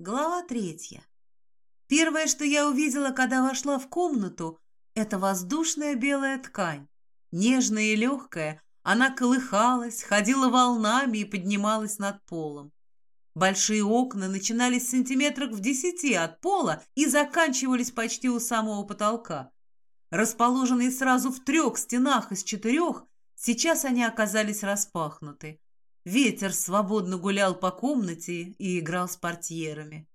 Глава третья. Первое, что я увидела, когда вошла в комнату, это воздушная белая ткань. Нежная и легкая, она колыхалась, ходила волнами и поднималась над полом. Большие окна начинались сантиметрах в десяти от пола и заканчивались почти у самого потолка. Расположенные сразу в трех стенах из четырех, сейчас они оказались распахнуты. Ветер свободно гулял по комнате и играл с портьерами.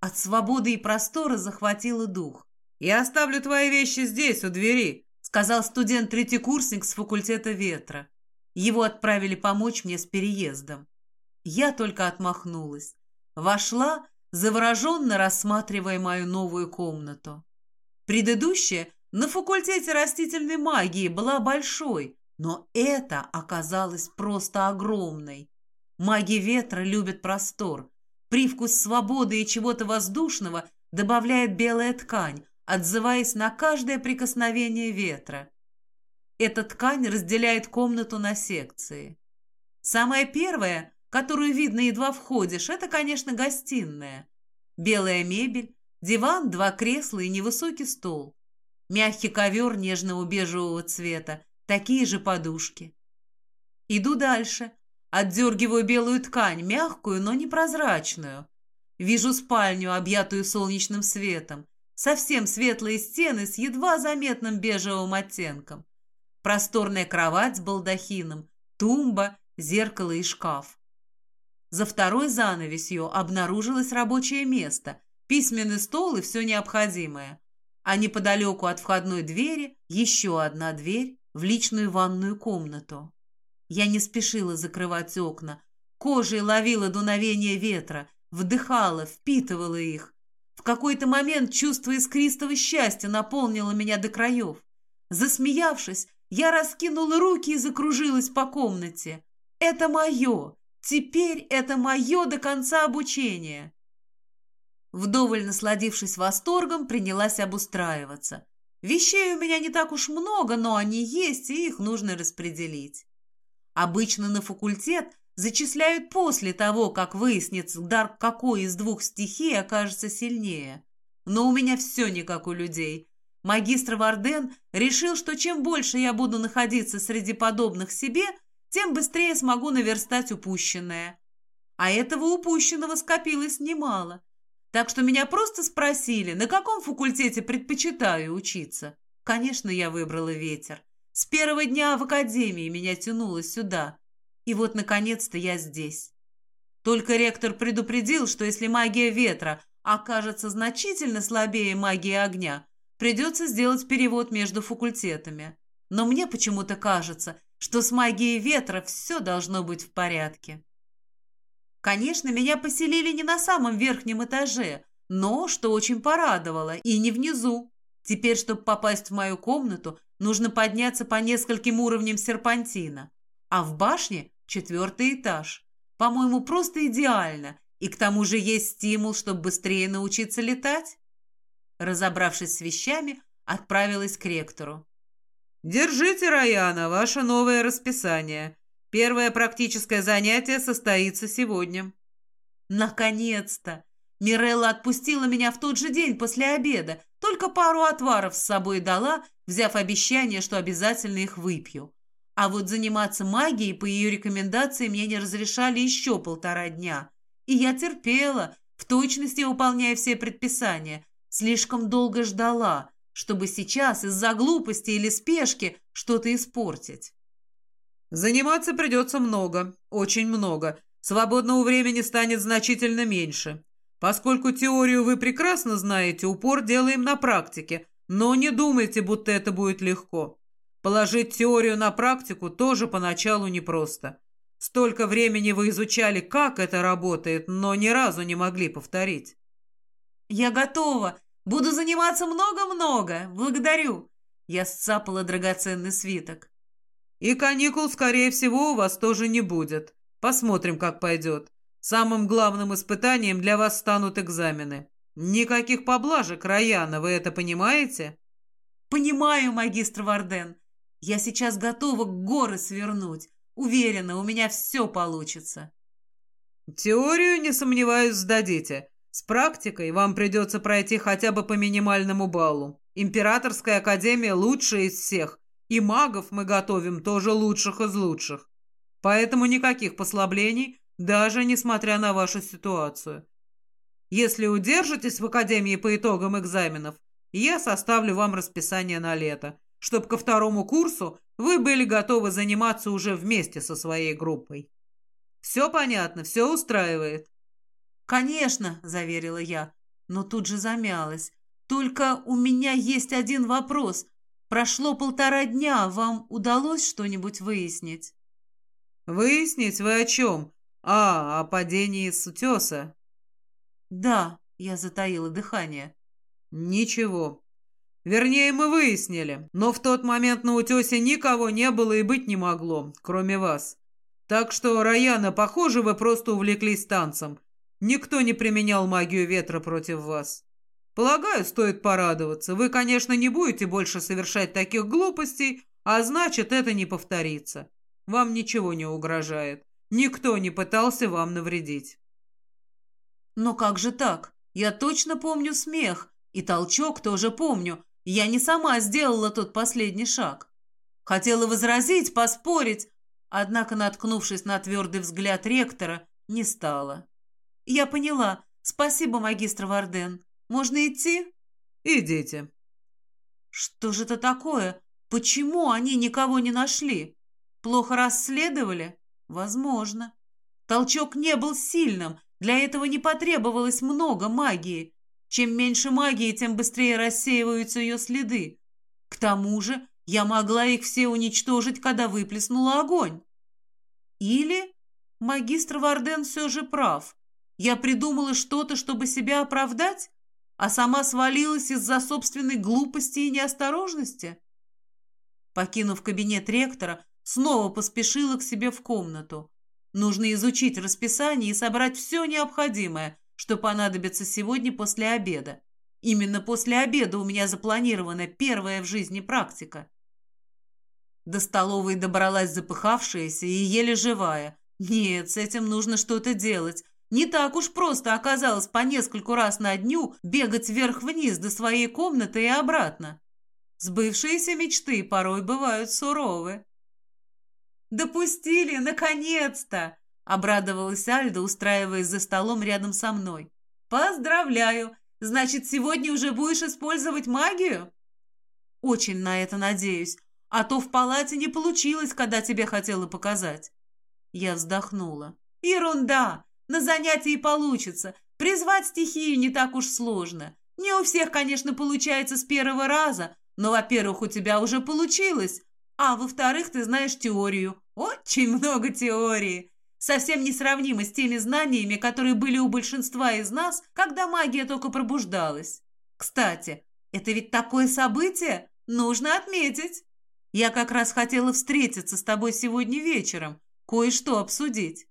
От свободы и простора захватило дух. «Я оставлю твои вещи здесь, у двери», — сказал студент-третьекурсник с факультета ветра. Его отправили помочь мне с переездом. Я только отмахнулась. Вошла, завороженно рассматривая мою новую комнату. Предыдущая на факультете растительной магии была большой, но это оказалось просто огромной. Маги ветра любят простор. Привкус свободы и чего-то воздушного добавляет белая ткань, отзываясь на каждое прикосновение ветра. Эта ткань разделяет комнату на секции. Самая первая, которую видно едва входишь, это, конечно, гостиная. Белая мебель, диван, два кресла и невысокий стол. Мягкий ковер нежного бежевого цвета, такие же подушки. Иду дальше. Отдергиваю белую ткань, мягкую, но непрозрачную. Вижу спальню, объятую солнечным светом. Совсем светлые стены с едва заметным бежевым оттенком. Просторная кровать с балдахином, тумба, зеркало и шкаф. За второй занавесью обнаружилось рабочее место, письменный стол и все необходимое. А неподалеку от входной двери еще одна дверь в личную ванную комнату. Я не спешила закрывать окна. Кожей ловила дуновение ветра, вдыхала, впитывала их. В какой-то момент чувство искристого счастья наполнило меня до краев. Засмеявшись, я раскинула руки и закружилась по комнате. Это мое! Теперь это мое до конца обучения! Вдоволь насладившись восторгом, принялась обустраиваться. Вещей у меня не так уж много, но они есть, и их нужно распределить. Обычно на факультет зачисляют после того, как выяснится, дар какой из двух стихий окажется сильнее. Но у меня все не как у людей. Магистр Варден решил, что чем больше я буду находиться среди подобных себе, тем быстрее смогу наверстать упущенное. А этого упущенного скопилось немало. Так что меня просто спросили, на каком факультете предпочитаю учиться. Конечно, я выбрала ветер. С первого дня в академии меня тянуло сюда. И вот, наконец-то, я здесь. Только ректор предупредил, что если магия ветра окажется значительно слабее магии огня, придется сделать перевод между факультетами. Но мне почему-то кажется, что с магией ветра все должно быть в порядке. Конечно, меня поселили не на самом верхнем этаже, но, что очень порадовало, и не внизу. Теперь, чтобы попасть в мою комнату, нужно подняться по нескольким уровням серпантина. А в башне четвертый этаж. По-моему, просто идеально. И к тому же есть стимул, чтобы быстрее научиться летать. Разобравшись с вещами, отправилась к ректору. «Держите, Раяна, ваше новое расписание. Первое практическое занятие состоится сегодня». «Наконец-то!» Мирелла отпустила меня в тот же день после обеда, только пару отваров с собой дала, взяв обещание, что обязательно их выпью. А вот заниматься магией по ее рекомендации мне не разрешали еще полтора дня. И я терпела, в точности выполняя все предписания. Слишком долго ждала, чтобы сейчас из-за глупости или спешки что-то испортить. Заниматься придется много, очень много. Свободного времени станет значительно меньше. Поскольку теорию вы прекрасно знаете, упор делаем на практике, но не думайте, будто это будет легко. Положить теорию на практику тоже поначалу непросто. Столько времени вы изучали, как это работает, но ни разу не могли повторить. «Я готова. Буду заниматься много-много. Благодарю». Я сцапала драгоценный свиток. И каникул, скорее всего, у вас тоже не будет. Посмотрим, как пойдет. Самым главным испытанием для вас станут экзамены. Никаких поблажек, Раяна, вы это понимаете? Понимаю, магистр Варден. Я сейчас готова горы свернуть. Уверена, у меня все получится. Теорию, не сомневаюсь, сдадите. С практикой вам придется пройти хотя бы по минимальному баллу. Императорская академия лучшая из всех, и магов мы готовим тоже лучших из лучших. Поэтому никаких послаблений, даже несмотря на вашу ситуацию. Если удержитесь в академии по итогам экзаменов, я составлю вам расписание на лето, чтобы ко второму курсу вы были готовы заниматься уже вместе со своей группой. Все понятно, все устраивает. «Конечно», — заверила я, но тут же замялась. «Только у меня есть один вопрос. Прошло полтора дня, вам удалось что-нибудь выяснить?» «Выяснить вы о чем? А, о падении с утеса?» «Да», — я затаила дыхание. «Ничего. Вернее, мы выяснили, но в тот момент на утесе никого не было и быть не могло, кроме вас. Так что, Раяна, похоже, вы просто увлеклись танцем. Никто не применял магию ветра против вас. Полагаю, стоит порадоваться. Вы, конечно, не будете больше совершать таких глупостей, а значит, это не повторится. Вам ничего не угрожает. Никто не пытался вам навредить. Но как же так? Я точно помню смех, и толчок тоже помню. Я не сама сделала тот последний шаг. Хотела возразить, поспорить, однако, наткнувшись на твердый взгляд ректора, не стала. «Я поняла. Спасибо, магистр Варден. Можно идти?» «Идите». «Что же это такое? Почему они никого не нашли? Плохо расследовали? Возможно. Толчок не был сильным, для этого не потребовалось много магии. Чем меньше магии, тем быстрее рассеиваются ее следы. К тому же я могла их все уничтожить, когда выплеснула огонь. Или магистр Варден все же прав. Я придумала что-то, чтобы себя оправдать, а сама свалилась из-за собственной глупости и неосторожности. Покинув кабинет ректора, снова поспешила к себе в комнату. Нужно изучить расписание и собрать все необходимое, что понадобится сегодня после обеда. Именно после обеда у меня запланирована первая в жизни практика. До столовой добралась запыхавшаяся и еле живая. Нет, с этим нужно что-то делать, не так уж просто оказалось по нескольку раз на дню бегать вверх-вниз до своей комнаты и обратно. Сбывшиеся мечты порой бывают суровы. «Допустили, наконец-то!» — обрадовалась Альда, устраиваясь за столом рядом со мной. «Поздравляю! Значит, сегодня уже будешь использовать магию?» «Очень на это надеюсь, а то в палате не получилось, когда тебе хотела показать». Я вздохнула. «Ерунда! На занятии получится. Призвать стихию не так уж сложно. Не у всех, конечно, получается с первого раза, но, во-первых, у тебя уже получилось, а во-вторых, ты знаешь теорию. Очень много теории. Совсем несравнимо с теми знаниями, которые были у большинства из нас, когда магия только пробуждалась. Кстати, это ведь такое событие, нужно отметить. Я как раз хотела встретиться с тобой сегодня вечером, кое-что обсудить.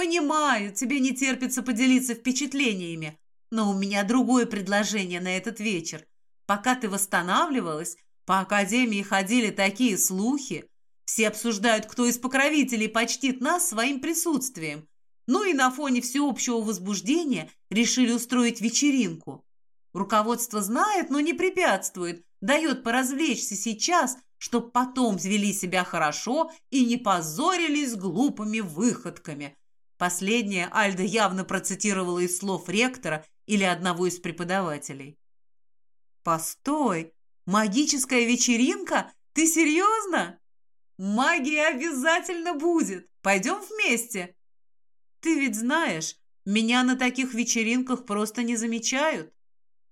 «Понимаю, тебе не терпится поделиться впечатлениями, но у меня другое предложение на этот вечер. Пока ты восстанавливалась, по Академии ходили такие слухи. Все обсуждают, кто из покровителей почтит нас своим присутствием. Ну и на фоне всеобщего возбуждения решили устроить вечеринку. Руководство знает, но не препятствует, дает поразвлечься сейчас, чтоб потом вели себя хорошо и не позорились глупыми выходками. Последнее Альда явно процитировала из слов ректора или одного из преподавателей. «Постой! Магическая вечеринка? Ты серьезно?» «Магия обязательно будет! Пойдем вместе!» «Ты ведь знаешь, меня на таких вечеринках просто не замечают».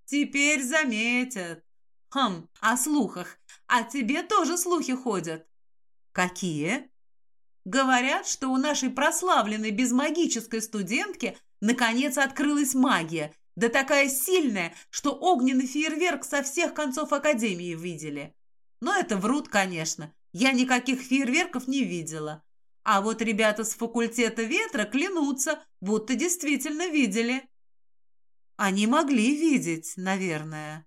«Теперь заметят». «Хм, о слухах. А тебе тоже слухи ходят». «Какие?» Говорят, что у нашей прославленной безмагической студентки наконец открылась магия, да такая сильная, что огненный фейерверк со всех концов Академии видели. Но это врут, конечно. Я никаких фейерверков не видела. А вот ребята с факультета ветра клянутся, будто действительно видели. Они могли видеть, наверное.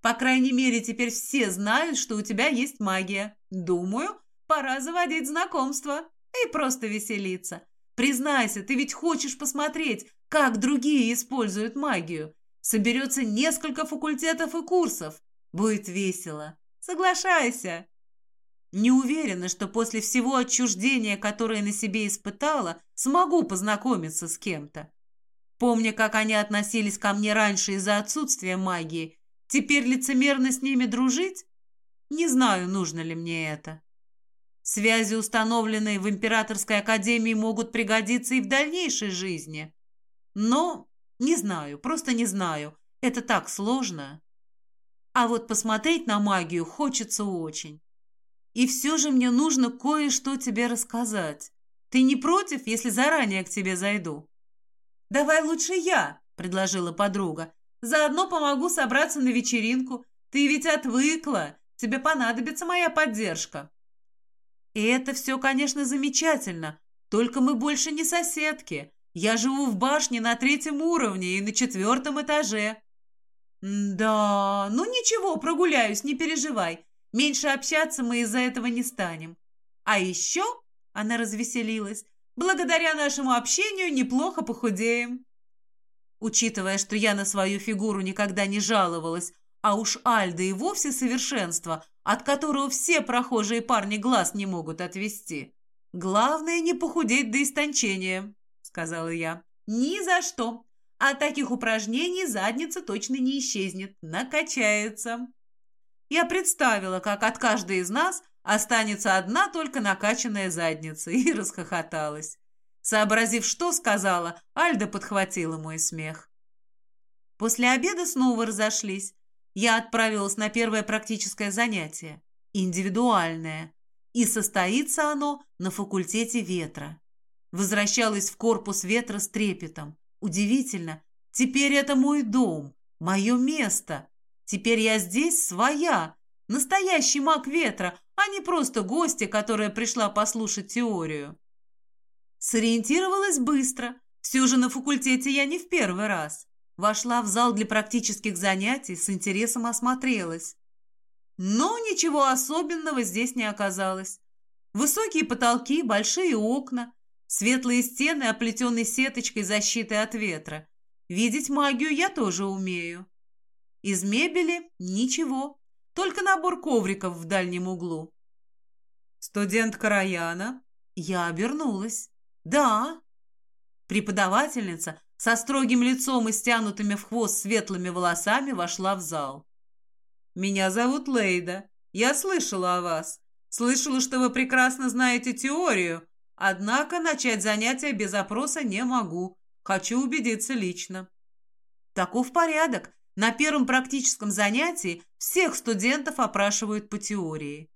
По крайней мере, теперь все знают, что у тебя есть магия. Думаю, Пора заводить знакомство и просто веселиться. Признайся, ты ведь хочешь посмотреть, как другие используют магию. Соберется несколько факультетов и курсов. Будет весело. Соглашайся. Не уверена, что после всего отчуждения, которое на себе испытала, смогу познакомиться с кем-то. Помня, как они относились ко мне раньше из-за отсутствия магии, теперь лицемерно с ними дружить? Не знаю, нужно ли мне это. Связи, установленные в Императорской Академии, могут пригодиться и в дальнейшей жизни. Но не знаю, просто не знаю. Это так сложно. А вот посмотреть на магию хочется очень. И все же мне нужно кое-что тебе рассказать. Ты не против, если заранее к тебе зайду? Давай лучше я, предложила подруга. Заодно помогу собраться на вечеринку. Ты ведь отвыкла. Тебе понадобится моя поддержка. И это все, конечно, замечательно. Только мы больше не соседки. Я живу в башне на третьем уровне и на четвертом этаже. Да, ну ничего, прогуляюсь, не переживай. Меньше общаться мы из-за этого не станем. А еще, она развеселилась, благодаря нашему общению неплохо похудеем. Учитывая, что я на свою фигуру никогда не жаловалась, а уж Альда и вовсе совершенство, от которого все прохожие парни глаз не могут отвести. Главное не похудеть до истончения, сказала я. Ни за что. От таких упражнений задница точно не исчезнет, накачается. Я представила, как от каждой из нас останется одна только накачанная задница, и расхохоталась. Сообразив, что сказала, Альда подхватила мой смех. После обеда снова разошлись. Я отправилась на первое практическое занятие, индивидуальное, и состоится оно на факультете ветра. Возвращалась в корпус ветра с трепетом. Удивительно, теперь это мой дом, мое место. Теперь я здесь своя, настоящий маг ветра, а не просто гостья, которая пришла послушать теорию. Сориентировалась быстро. Все же на факультете я не в первый раз. Вошла в зал для практических занятий, с интересом осмотрелась. Но ничего особенного здесь не оказалось. Высокие потолки, большие окна, Светлые стены, оплетенные сеточкой защиты от ветра. Видеть магию я тоже умею. Из мебели ничего, только набор ковриков в дальнем углу. Студент Караяна? Я обернулась. Да. Преподавательница со строгим лицом и стянутыми в хвост светлыми волосами вошла в зал. «Меня зовут Лейда. Я слышала о вас. Слышала, что вы прекрасно знаете теорию, Однако начать занятия без опроса не могу. Хочу убедиться лично. Таков порядок. На первом практическом занятии всех студентов опрашивают по теории.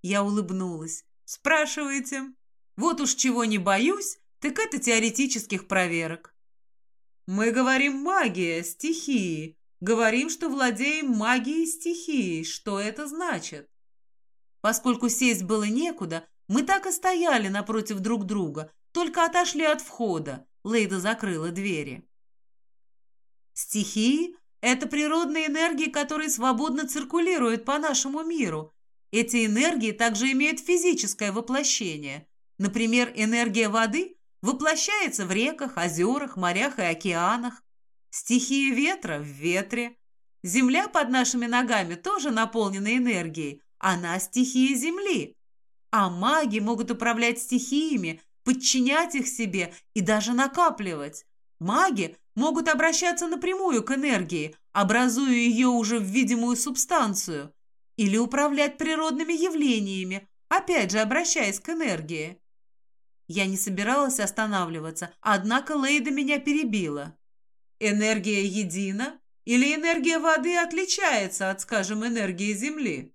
Я улыбнулась. Спрашиваете? Вот уж чего не боюсь, так это теоретических проверок. Мы говорим магия, стихии. Говорим, что владеем магией стихии. Что это значит? Поскольку сесть было некуда, мы так и стояли напротив друг друга, только отошли от входа. Лейда закрыла двери. Стихии – это природные энергии, которые свободно циркулируют по нашему миру. Эти энергии также имеют физическое воплощение. Например, энергия воды воплощается в реках, озерах, морях и океанах. Стихия ветра – в ветре. Земля под нашими ногами тоже наполнена энергией. Она – стихия земли. А маги могут управлять стихиями, подчинять их себе и даже накапливать. Маги могут обращаться напрямую к энергии, образуя ее уже в видимую субстанцию, или управлять природными явлениями, опять же обращаясь к энергии. Я не собиралась останавливаться, однако Лейда меня перебила. Энергия едина или энергия воды отличается от, скажем, энергии Земли?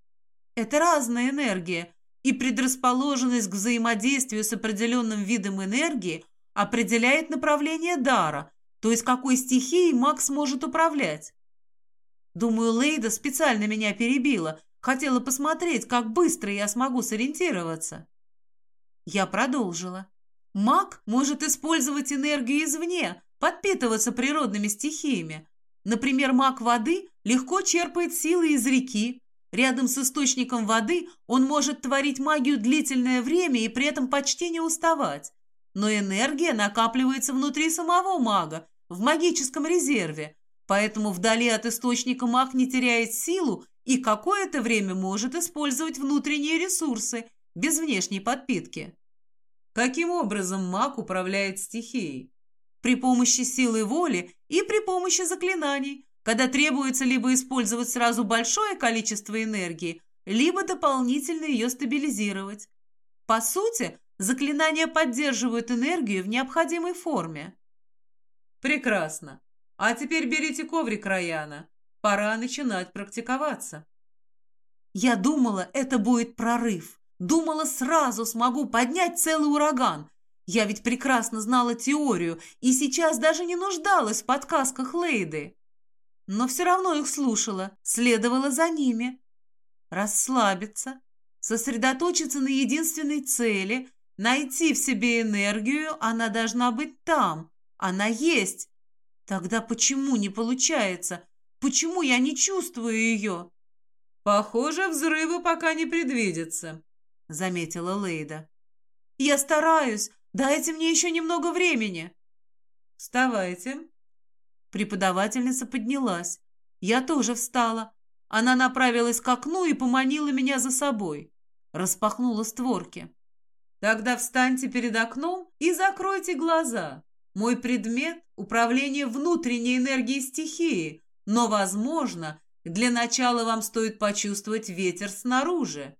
Это разная энергия, и предрасположенность к взаимодействию с определенным видом энергии определяет направление дара, то есть какой стихией Макс может управлять. Думаю, Лейда специально меня перебила, хотела посмотреть, как быстро я смогу сориентироваться. Я продолжила. Маг может использовать энергию извне, подпитываться природными стихиями. Например, маг воды легко черпает силы из реки, Рядом с источником воды он может творить магию длительное время и при этом почти не уставать. Но энергия накапливается внутри самого мага, в магическом резерве, поэтому вдали от источника маг не теряет силу и какое-то время может использовать внутренние ресурсы без внешней подпитки. Каким образом маг управляет стихией? При помощи силы воли и при помощи заклинаний, когда требуется либо использовать сразу большое количество энергии, либо дополнительно ее стабилизировать. По сути, заклинания поддерживают энергию в необходимой форме. Прекрасно. А теперь берите коврик Раяна. Пора начинать практиковаться. Я думала, это будет прорыв. Думала, сразу смогу поднять целый ураган. Я ведь прекрасно знала теорию и сейчас даже не нуждалась в подсказках Лейды. Но все равно их слушала, следовала за ними. Расслабиться, сосредоточиться на единственной цели, найти в себе энергию, она должна быть там, она есть. Тогда почему не получается? Почему я не чувствую ее? Похоже, взрыва пока не предвидится заметила Лейда. «Я стараюсь. Дайте мне еще немного времени». «Вставайте». Преподавательница поднялась. Я тоже встала. Она направилась к окну и поманила меня за собой. Распахнула створки. «Тогда встаньте перед окном и закройте глаза. Мой предмет — управление внутренней энергией стихии, но, возможно, для начала вам стоит почувствовать ветер снаружи.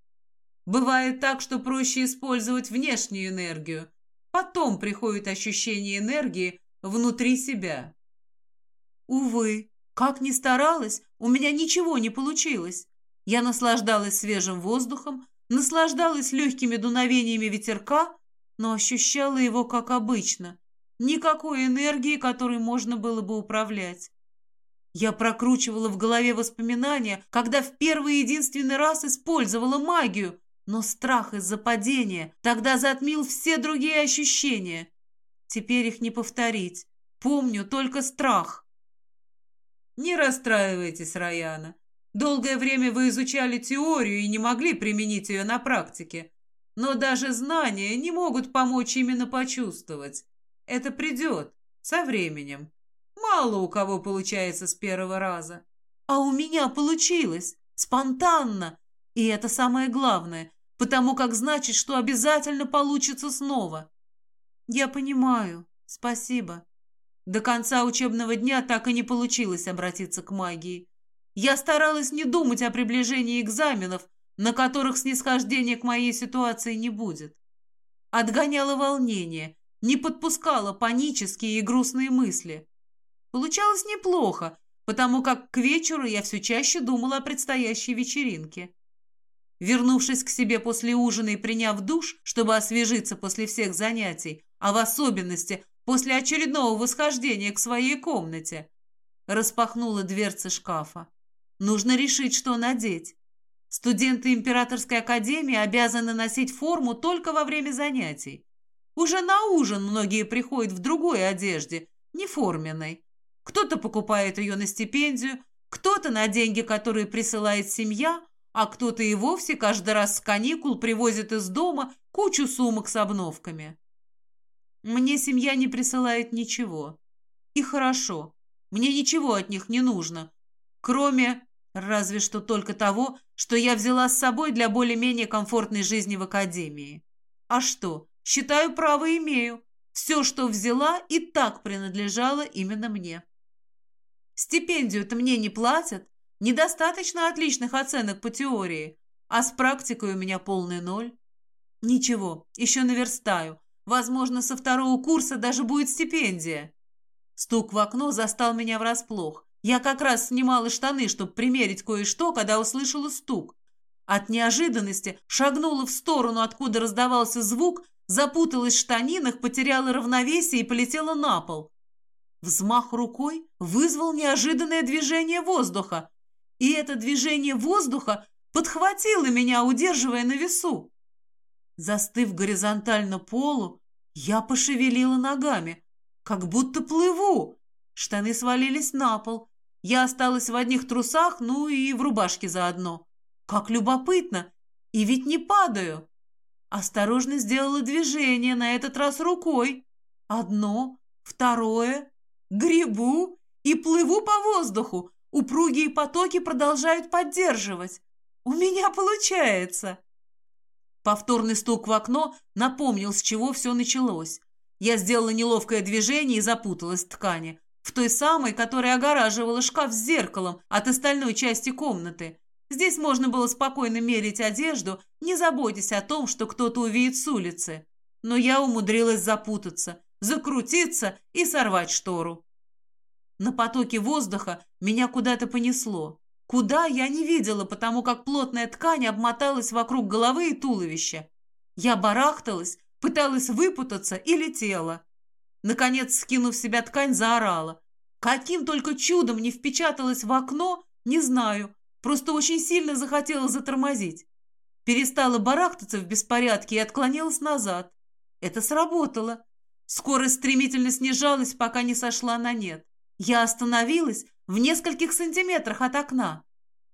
Бывает так, что проще использовать внешнюю энергию. Потом приходит ощущение энергии внутри себя. Увы, как ни старалась, у меня ничего не получилось. Я наслаждалась свежим воздухом, наслаждалась легкими дуновениями ветерка, но ощущала его как обычно. Никакой энергии, которой можно было бы управлять. Я прокручивала в голове воспоминания, когда в первый и единственный раз использовала магию, но страх из-за падения тогда затмил все другие ощущения. Теперь их не повторить. Помню только страх. Не расстраивайтесь, Раяна. Долгое время вы изучали теорию и не могли применить ее на практике. Но даже знания не могут помочь именно почувствовать. Это придет со временем. Мало у кого получается с первого раза. А у меня получилось. Спонтанно. И это самое главное, потому как значит, что обязательно получится снова. Я понимаю. Спасибо. До конца учебного дня так и не получилось обратиться к магии. Я старалась не думать о приближении экзаменов, на которых снисхождения к моей ситуации не будет. Отгоняла волнение, не подпускала панические и грустные мысли. Получалось неплохо, потому как к вечеру я все чаще думала о предстоящей вечеринке. Вернувшись к себе после ужина и приняв душ, чтобы освежиться после всех занятий, а в особенности после очередного восхождения к своей комнате, распахнула дверцы шкафа. Нужно решить, что надеть. Студенты Императорской академии обязаны носить форму только во время занятий. Уже на ужин многие приходят в другой одежде, не форменной. Кто-то покупает ее на стипендию, кто-то на деньги, которые присылает семья, а кто-то и вовсе каждый раз с каникул привозит из дома кучу сумок с обновками. Мне семья не присылает ничего. И хорошо, мне ничего от них не нужно, кроме разве что только того, что я взяла с собой для более-менее комфортной жизни в академии. А что, считаю, право имею. Все, что взяла, и так принадлежало именно мне. Стипендию-то мне не платят, Недостаточно отличных оценок по теории, а с практикой у меня полный ноль. Ничего, еще наверстаю. Возможно, со второго курса даже будет стипендия. Стук в окно застал меня врасплох. Я как раз снимала штаны, чтобы примерить кое-что, когда услышала стук. От неожиданности шагнула в сторону, откуда раздавался звук, запуталась в штанинах, потеряла равновесие и полетела на пол. Взмах рукой вызвал неожиданное движение воздуха и это движение воздуха подхватило меня, удерживая на весу. Застыв горизонтально полу, я пошевелила ногами, как будто плыву. Штаны свалились на пол. Я осталась в одних трусах, ну и в рубашке заодно. Как любопытно! И ведь не падаю. Осторожно сделала движение, на этот раз рукой. Одно, второе. грибу и плыву по воздуху. Упругие потоки продолжают поддерживать. У меня получается. Повторный стук в окно напомнил, с чего все началось. Я сделала неловкое движение и запуталась в ткани. В той самой, которая огораживала шкаф с зеркалом от остальной части комнаты. Здесь можно было спокойно мерить одежду, не заботясь о том, что кто-то увидит с улицы. Но я умудрилась запутаться, закрутиться и сорвать штору. На потоке воздуха меня куда-то понесло. Куда, я не видела, потому как плотная ткань обмоталась вокруг головы и туловища. Я барахталась, пыталась выпутаться и летела. Наконец, скинув себя ткань, заорала. Каким только чудом не впечаталась в окно, не знаю, просто очень сильно захотела затормозить. Перестала барахтаться в беспорядке и отклонилась назад. Это сработало. Скорость стремительно снижалась, пока не сошла на нет. Я остановилась в нескольких сантиметрах от окна.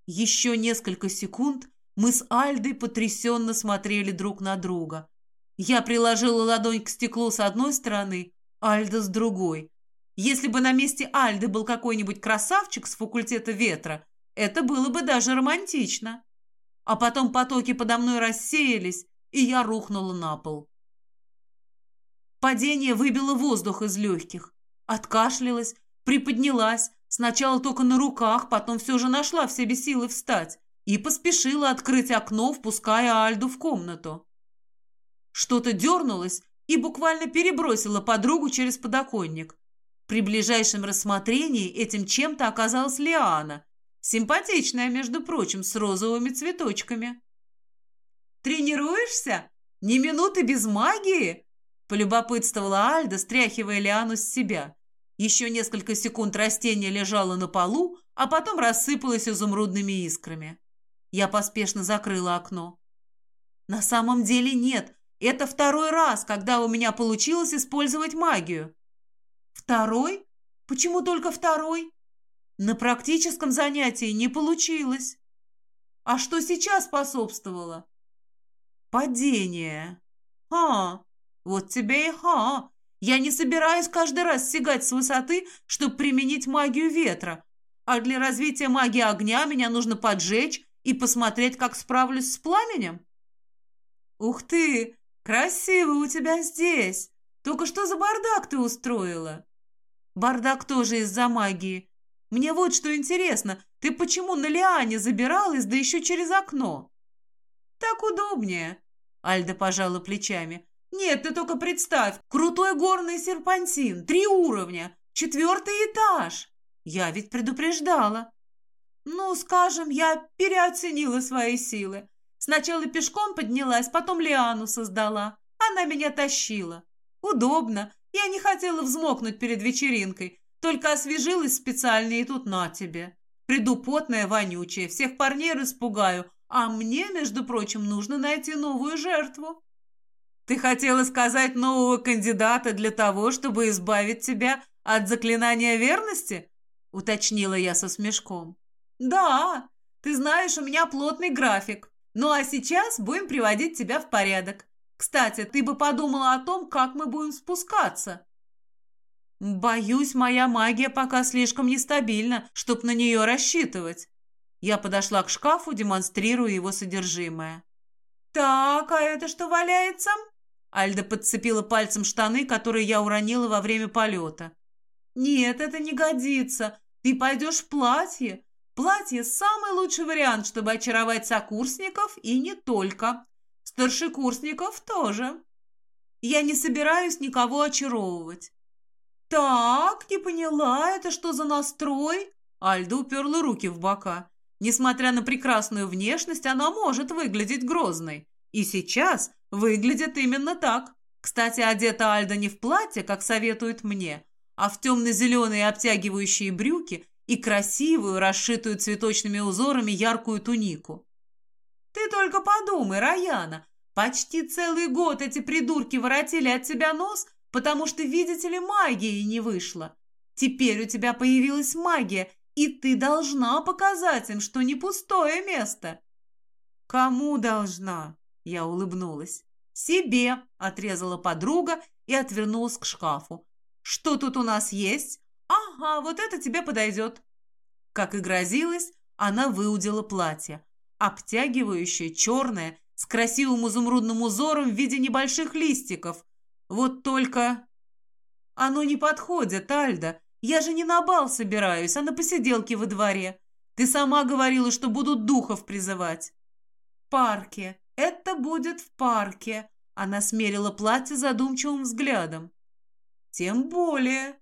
Еще несколько секунд мы с Альдой потрясенно смотрели друг на друга. Я приложила ладонь к стеклу с одной стороны, Альда с другой. Если бы на месте Альды был какой-нибудь красавчик с факультета ветра, это было бы даже романтично. А потом потоки подо мной рассеялись, и я рухнула на пол. Падение выбило воздух из легких. Откашлялась, приподнялась, сначала только на руках, потом все же нашла в себе силы встать и поспешила открыть окно, впуская Альду в комнату. Что-то дернулось и буквально перебросило подругу через подоконник. При ближайшем рассмотрении этим чем-то оказалась Лиана, симпатичная, между прочим, с розовыми цветочками. «Тренируешься? Ни минуты без магии?» – полюбопытствовала Альда, стряхивая Лиану с себя. Еще несколько секунд растение лежало на полу, а потом рассыпалось изумрудными искрами. Я поспешно закрыла окно. «На самом деле нет. Это второй раз, когда у меня получилось использовать магию. Второй? Почему только второй? На практическом занятии не получилось. А что сейчас способствовало? Падение. А, вот тебе и ха. Я не собираюсь каждый раз сигать с высоты, чтобы применить магию ветра. А для развития магии огня меня нужно поджечь и посмотреть, как справлюсь с пламенем. Ух ты! «Красиво у тебя здесь! Только что за бардак ты устроила?» «Бардак тоже из-за магии. Мне вот что интересно, ты почему на лиане забиралась, да еще через окно?» «Так удобнее», — Альда пожала плечами. «Нет, ты только представь, крутой горный серпантин, три уровня, четвертый этаж. Я ведь предупреждала». «Ну, скажем, я переоценила свои силы. Сначала пешком поднялась, потом лиану создала. Она меня тащила. Удобно. Я не хотела взмокнуть перед вечеринкой, только освежилась специально и тут на тебе. Приду потная, вонючая, всех парней распугаю, а мне, между прочим, нужно найти новую жертву. Ты хотела сказать нового кандидата для того, чтобы избавить тебя от заклинания верности? Уточнила я со смешком. Да, ты знаешь, у меня плотный график. Ну а сейчас будем приводить тебя в порядок. Кстати, ты бы подумала о том, как мы будем спускаться. Боюсь, моя магия пока слишком нестабильна, чтоб на нее рассчитывать. Я подошла к шкафу, демонстрируя его содержимое. «Так, а это что валяется?» Альда подцепила пальцем штаны, которые я уронила во время полета. «Нет, это не годится. Ты пойдешь в платье. Платье – самый лучший вариант, чтобы очаровать сокурсников и не только. Старшекурсников тоже. Я не собираюсь никого очаровывать. «Так, не поняла, это что за настрой?» Альда уперла руки в бока. Несмотря на прекрасную внешность, она может выглядеть грозной. И сейчас выглядит именно так. Кстати, одета Альда не в платье, как советует мне, а в темно-зеленые обтягивающие брюки и красивую, расшитую цветочными узорами яркую тунику. «Ты только подумай, Раяна, почти целый год эти придурки воротили от тебя нос, потому что, видите ли, магии не вышло. Теперь у тебя появилась магия, и ты должна показать им, что не пустое место». «Кому должна?» – я улыбнулась. «Себе», – отрезала подруга и отвернулась к шкафу. «Что тут у нас есть? Ага, вот это тебе подойдет. Как и грозилось, она выудила платье. Обтягивающее, черное, с красивым изумрудным узором в виде небольших листиков. Вот только... Оно не подходит, Альда. Я же не на бал собираюсь, а на посиделке во дворе. Ты сама говорила, что будут духов призывать. В парке. Это будет в парке. Она смерила платье задумчивым взглядом. Тем более.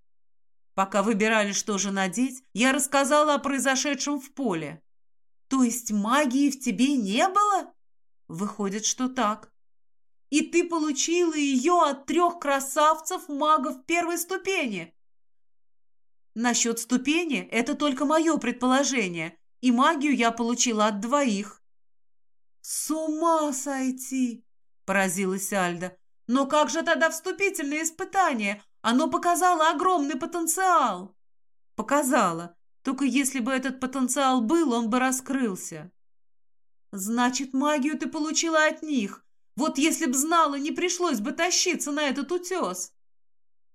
Пока выбирали, что же надеть, я рассказала о произошедшем в поле. То есть магии в тебе не было? Выходит, что так. И ты получила ее от трех красавцев-магов первой ступени. Насчет ступени – это только мое предположение, и магию я получила от двоих. «С ума сойти!» – поразилась Альда. «Но как же тогда вступительное испытание? Оно показало огромный потенциал!» «Показало. Только если бы этот потенциал был, он бы раскрылся». «Значит, магию ты получила от них. Вот если б знала, не пришлось бы тащиться на этот утес».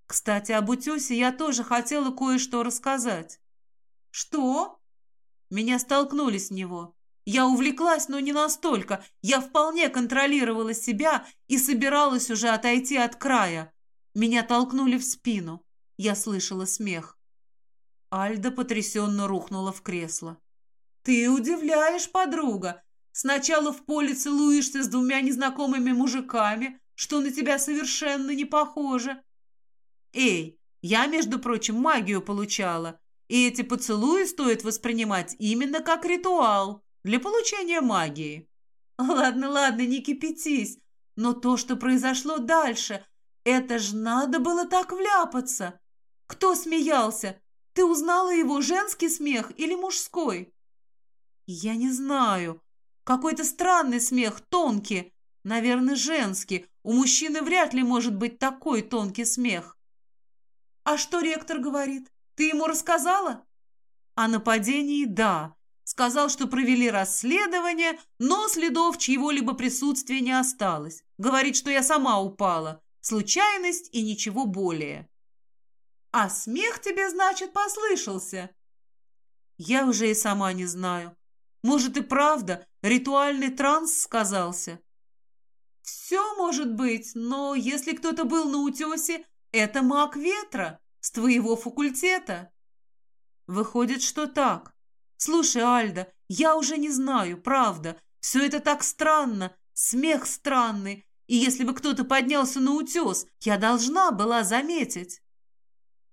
Кстати, об утесе я тоже хотела кое-что рассказать. Что? Меня столкнули с него. Я увлеклась, но не настолько. Я вполне контролировала себя и собиралась уже отойти от края. Меня толкнули в спину. Я слышала смех. Альда потрясенно рухнула в кресло. «Ты удивляешь, подруга. Сначала в поле целуешься с двумя незнакомыми мужиками, что на тебя совершенно не похоже. Эй, я, между прочим, магию получала, и эти поцелуи стоит воспринимать именно как ритуал для получения магии. Ладно, ладно, не кипятись, но то, что произошло дальше, это ж надо было так вляпаться. Кто смеялся? Ты узнала его женский смех или мужской? Я не знаю. Какой-то странный смех, тонкий. Наверное, женский. У мужчины вряд ли может быть такой тонкий смех. «А что ректор говорит? Ты ему рассказала?» «О нападении – да. Сказал, что провели расследование, но следов чьего-либо присутствия не осталось. Говорит, что я сама упала. Случайность и ничего более». «А смех тебе, значит, послышался?» «Я уже и сама не знаю. Может и правда, ритуальный транс сказался?» «Все может быть, но если кто-то был на утесе, это маг ветра с твоего факультета. Выходит, что так. Слушай, Альда, я уже не знаю, правда. Все это так странно, смех странный. И если бы кто-то поднялся на утес, я должна была заметить.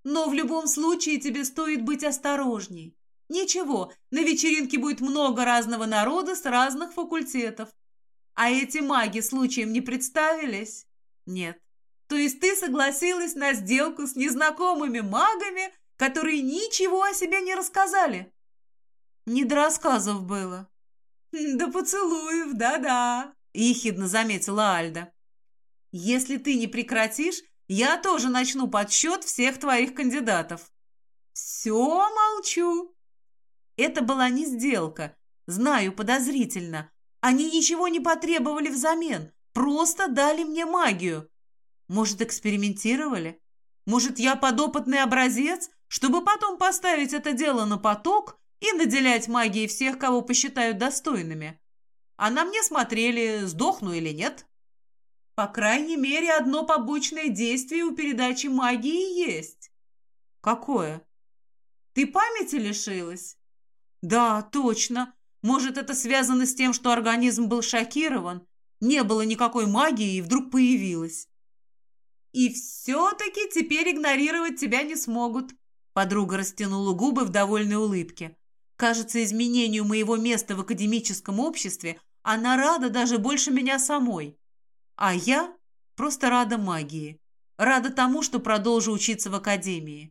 Но в любом случае тебе стоит быть осторожней. Ничего, на вечеринке будет много разного народа с разных факультетов. А эти маги случаем не представились? Нет. То есть ты согласилась на сделку с незнакомыми магами, которые ничего о себе не рассказали? Не до рассказов было. Да поцелуев, да-да, ехидно заметила Альда. Если ты не прекратишь, я тоже начну подсчет всех твоих кандидатов. Все молчу. Это была не сделка. Знаю, подозрительно. Они ничего не потребовали взамен, просто дали мне магию. Может, экспериментировали? Может, я подопытный образец, чтобы потом поставить это дело на поток и наделять магией всех, кого посчитают достойными? А на мне смотрели, сдохну или нет? По крайней мере, одно побочное действие у передачи магии есть. Какое? Ты памяти лишилась? Да, точно. Может, это связано с тем, что организм был шокирован, не было никакой магии и вдруг появилась. И все-таки теперь игнорировать тебя не смогут. Подруга растянула губы в довольной улыбке. Кажется, изменению моего места в академическом обществе она рада даже больше меня самой. А я просто рада магии. Рада тому, что продолжу учиться в академии.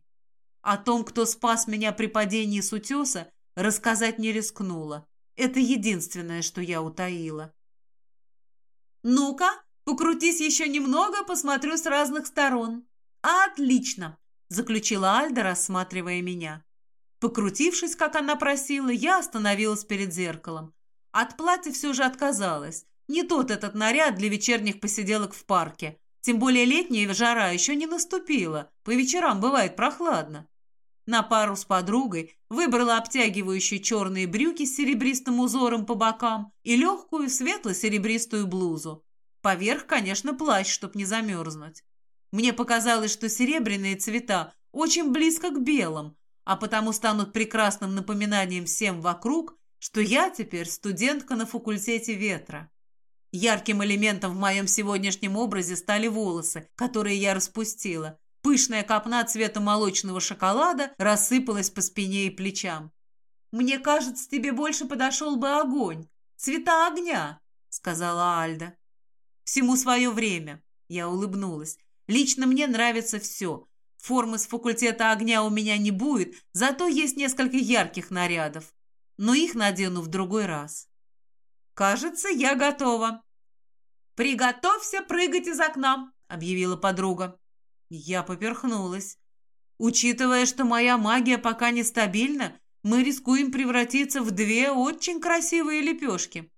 О том, кто спас меня при падении с утеса, рассказать не рискнула. Это единственное, что я утаила. «Ну-ка, Покрутись еще немного, посмотрю с разных сторон. Отлично, заключила Альда, рассматривая меня. Покрутившись, как она просила, я остановилась перед зеркалом. От платья все же отказалась. Не тот этот наряд для вечерних посиделок в парке. Тем более летняя жара еще не наступила. По вечерам бывает прохладно. на пару с подругой, выбрала обтягивающие черные брюки с серебристым узором по бокам и легкую светло-серебристую блузу. Поверх, конечно, плащ, чтоб не замерзнуть. Мне показалось, что серебряные цвета очень близко к белым, а потому станут прекрасным напоминанием всем вокруг, что я теперь студентка на факультете ветра. Ярким элементом в моем сегодняшнем образе стали волосы, которые я распустила. Пышная копна цвета молочного шоколада рассыпалась по спине и плечам. «Мне кажется, тебе больше подошел бы огонь. Цвета огня», — сказала Альда. «Всему свое время», — я улыбнулась. «Лично мне нравится все. Формы с факультета огня у меня не будет, зато есть несколько ярких нарядов. Но их надену в другой раз». «Кажется, я готова». «Приготовься прыгать из окна», — объявила подруга. Я поперхнулась. Учитывая, что моя магия пока нестабильна, мы рискуем превратиться в две очень красивые лепешки.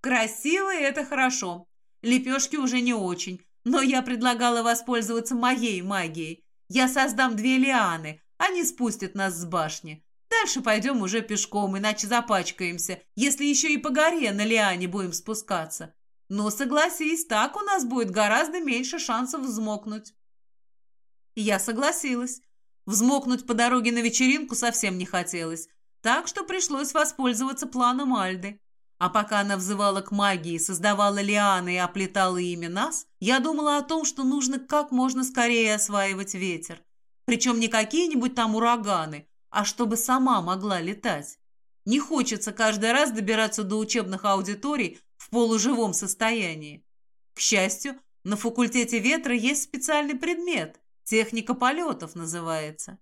Красивые – это хорошо. Лепешки уже не очень, но я предлагала воспользоваться моей магией. Я создам две лианы, они спустят нас с башни. Дальше пойдем уже пешком, иначе запачкаемся, если еще и по горе на лиане будем спускаться. Но согласись, так у нас будет гораздо меньше шансов взмокнуть. Я согласилась. Взмокнуть по дороге на вечеринку совсем не хотелось, так что пришлось воспользоваться планом Альды. А пока она взывала к магии, создавала лианы и оплетала ими нас, я думала о том, что нужно как можно скорее осваивать ветер. Причем не какие-нибудь там ураганы, а чтобы сама могла летать. Не хочется каждый раз добираться до учебных аудиторий в полуживом состоянии. К счастью, на факультете ветра есть специальный предмет, Техника полетов называется.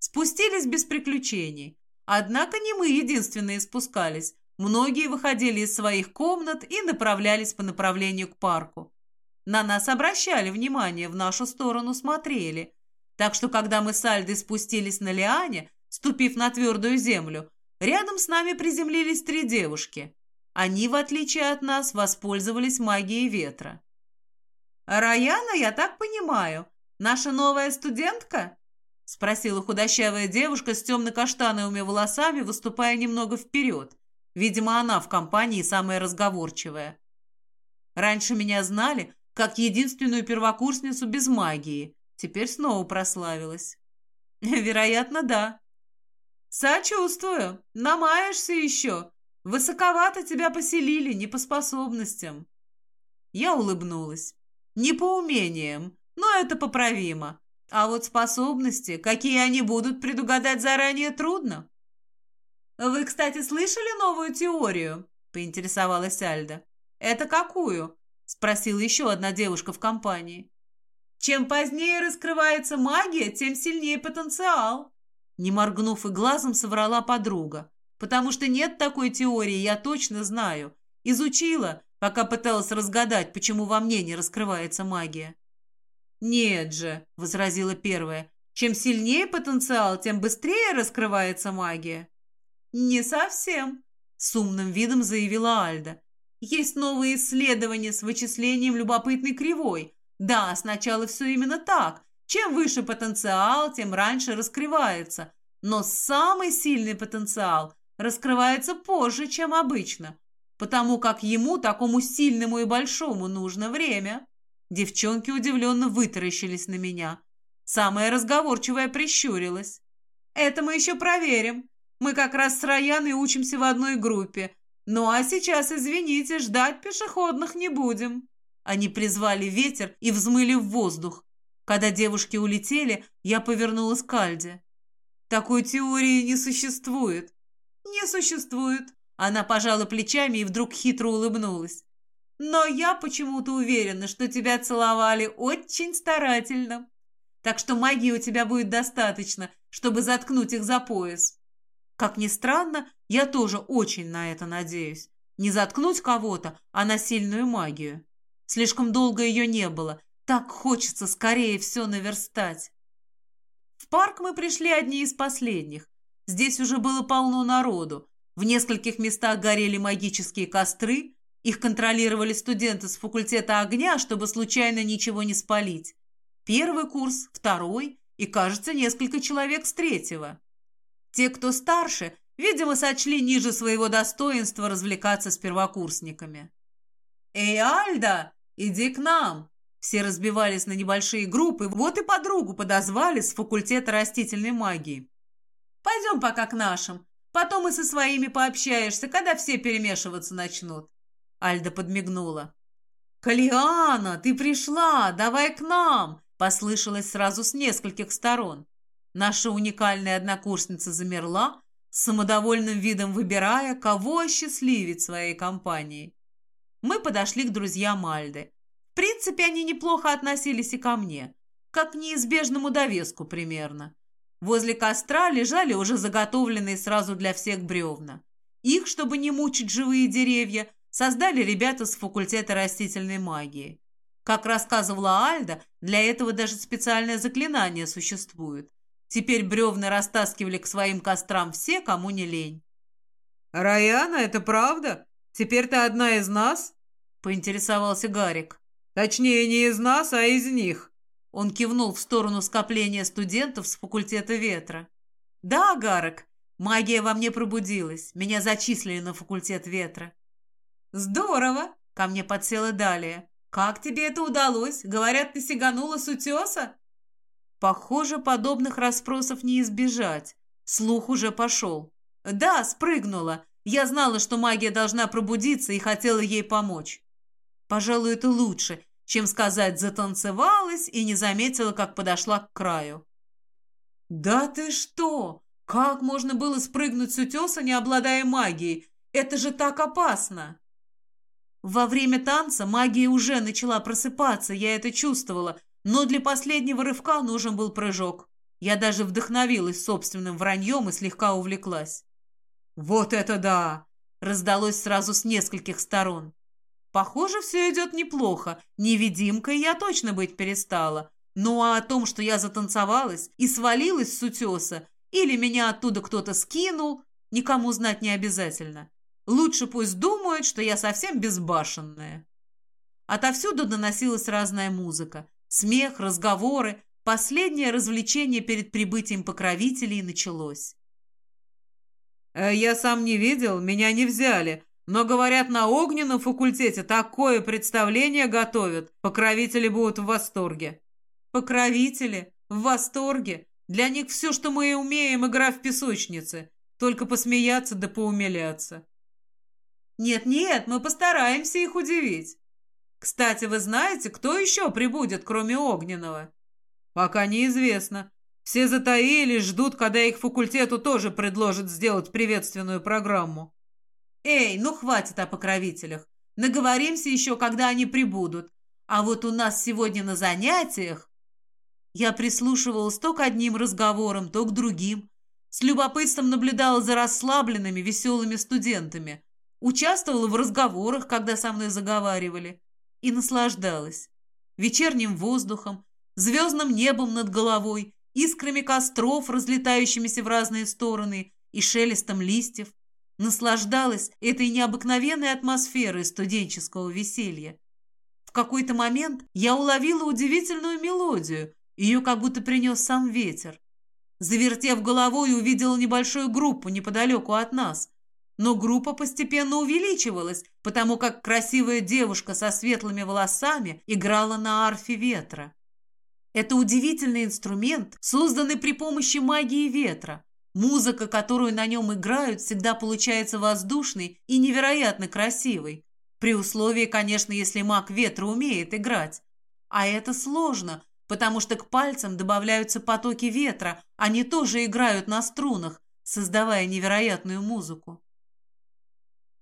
Спустились без приключений. Однако не мы единственные спускались. Многие выходили из своих комнат и направлялись по направлению к парку. На нас обращали внимание, в нашу сторону смотрели. Так что, когда мы с Альдой спустились на Лиане, ступив на твердую землю, рядом с нами приземлились три девушки. Они, в отличие от нас, воспользовались магией ветра. «Раяна, я так понимаю, Наша новая студентка?» — спросила худощавая девушка с темно-каштановыми волосами, выступая немного вперед. Видимо, она в компании самая разговорчивая. Раньше меня знали как единственную первокурсницу без магии. Теперь снова прославилась. Вероятно, да. Сочувствую. Намаешься еще. Высоковато тебя поселили, не по способностям. Я улыбнулась. Не по умениям, но это поправимо. А вот способности, какие они будут, предугадать заранее трудно. «Вы, кстати, слышали новую теорию?» – поинтересовалась Альда. «Это какую?» – спросила еще одна девушка в компании. «Чем позднее раскрывается магия, тем сильнее потенциал», – не моргнув и глазом соврала подруга. «Потому что нет такой теории, я точно знаю. Изучила, пока пыталась разгадать, почему во мне не раскрывается магия». «Нет же», — возразила первая, — «чем сильнее потенциал, тем быстрее раскрывается магия». «Не совсем», — с умным видом заявила Альда. «Есть новые исследования с вычислением любопытной кривой. Да, сначала все именно так. Чем выше потенциал, тем раньше раскрывается. Но самый сильный потенциал раскрывается позже, чем обычно, потому как ему, такому сильному и большому, нужно время». Девчонки удивленно вытаращились на меня. Самая разговорчивая прищурилась. «Это мы еще проверим. Мы как раз с Раяной учимся в одной группе. Ну а сейчас, извините, ждать пешеходных не будем». Они призвали ветер и взмыли в воздух. Когда девушки улетели, я повернулась к Альде. «Такой теории не существует». «Не существует». Она пожала плечами и вдруг хитро улыбнулась. Но я почему-то уверена, что тебя целовали очень старательно. Так что магии у тебя будет достаточно, чтобы заткнуть их за пояс. Как ни странно, я тоже очень на это надеюсь. Не заткнуть кого-то, а на сильную магию. Слишком долго ее не было. Так хочется скорее все наверстать. В парк мы пришли одни из последних. Здесь уже было полно народу. В нескольких местах горели магические костры, их контролировали студенты с факультета огня, чтобы случайно ничего не спалить. Первый курс, второй и, кажется, несколько человек с третьего. Те, кто старше, видимо, сочли ниже своего достоинства развлекаться с первокурсниками. «Эй, Альда, иди к нам!» Все разбивались на небольшие группы, вот и подругу подозвали с факультета растительной магии. «Пойдем пока к нашим, потом и со своими пообщаешься, когда все перемешиваться начнут». Альда подмигнула. «Калиана, ты пришла! Давай к нам!» Послышалось сразу с нескольких сторон. Наша уникальная однокурсница замерла, с самодовольным видом выбирая, кого осчастливить своей компанией. Мы подошли к друзьям Альды. В принципе, они неплохо относились и ко мне, как к неизбежному довеску примерно. Возле костра лежали уже заготовленные сразу для всех бревна. Их, чтобы не мучить живые деревья, создали ребята с факультета растительной магии. Как рассказывала Альда, для этого даже специальное заклинание существует. Теперь бревна растаскивали к своим кострам все, кому не лень. «Раяна, это правда? Теперь ты одна из нас?» — поинтересовался Гарик. «Точнее, не из нас, а из них». Он кивнул в сторону скопления студентов с факультета ветра. «Да, Гарик, магия во мне пробудилась. Меня зачислили на факультет ветра». «Здорово!» — ко мне подсела Далия. «Как тебе это удалось? Говорят, ты сиганула с утеса?» Похоже, подобных расспросов не избежать. Слух уже пошел. «Да, спрыгнула. Я знала, что магия должна пробудиться и хотела ей помочь. Пожалуй, это лучше, чем сказать «затанцевалась» и не заметила, как подошла к краю. «Да ты что? Как можно было спрыгнуть с утеса, не обладая магией? Это же так опасно!» Во время танца магия уже начала просыпаться, я это чувствовала, но для последнего рывка нужен был прыжок. Я даже вдохновилась собственным враньем и слегка увлеклась. «Вот это да!» — раздалось сразу с нескольких сторон. Похоже, все идет неплохо. Невидимкой я точно быть перестала. Ну а о том, что я затанцевалась и свалилась с утеса, или меня оттуда кто-то скинул, никому знать не обязательно. Лучше пусть думают, что я совсем безбашенная. Отовсюду доносилась разная музыка. Смех, разговоры. Последнее развлечение перед прибытием покровителей началось. Э, «Я сам не видел, меня не взяли. Но, говорят, на огненном факультете такое представление готовят. Покровители будут в восторге». «Покровители? В восторге? Для них все, что мы и умеем, игра в песочнице. Только посмеяться да поумиляться». «Нет-нет, мы постараемся их удивить. Кстати, вы знаете, кто еще прибудет, кроме Огненного?» «Пока неизвестно. Все затаились, ждут, когда их факультету тоже предложат сделать приветственную программу. Эй, ну хватит о покровителях. Наговоримся еще, когда они прибудут. А вот у нас сегодня на занятиях... Я прислушивалась то к одним разговорам, то к другим. С любопытством наблюдала за расслабленными, веселыми студентами. Участвовала в разговорах, когда со мной заговаривали. И наслаждалась. Вечерним воздухом, звездным небом над головой искрами костров, разлетающимися в разные стороны, и шелестом листьев, наслаждалась этой необыкновенной атмосферой студенческого веселья. В какой-то момент я уловила удивительную мелодию, ее как будто принес сам ветер. Завертев головой, увидела небольшую группу неподалеку от нас. Но группа постепенно увеличивалась, потому как красивая девушка со светлыми волосами играла на арфе ветра. Это удивительный инструмент, созданный при помощи магии ветра. Музыка, которую на нем играют, всегда получается воздушной и невероятно красивой. При условии, конечно, если маг ветра умеет играть. А это сложно, потому что к пальцам добавляются потоки ветра, они тоже играют на струнах, создавая невероятную музыку.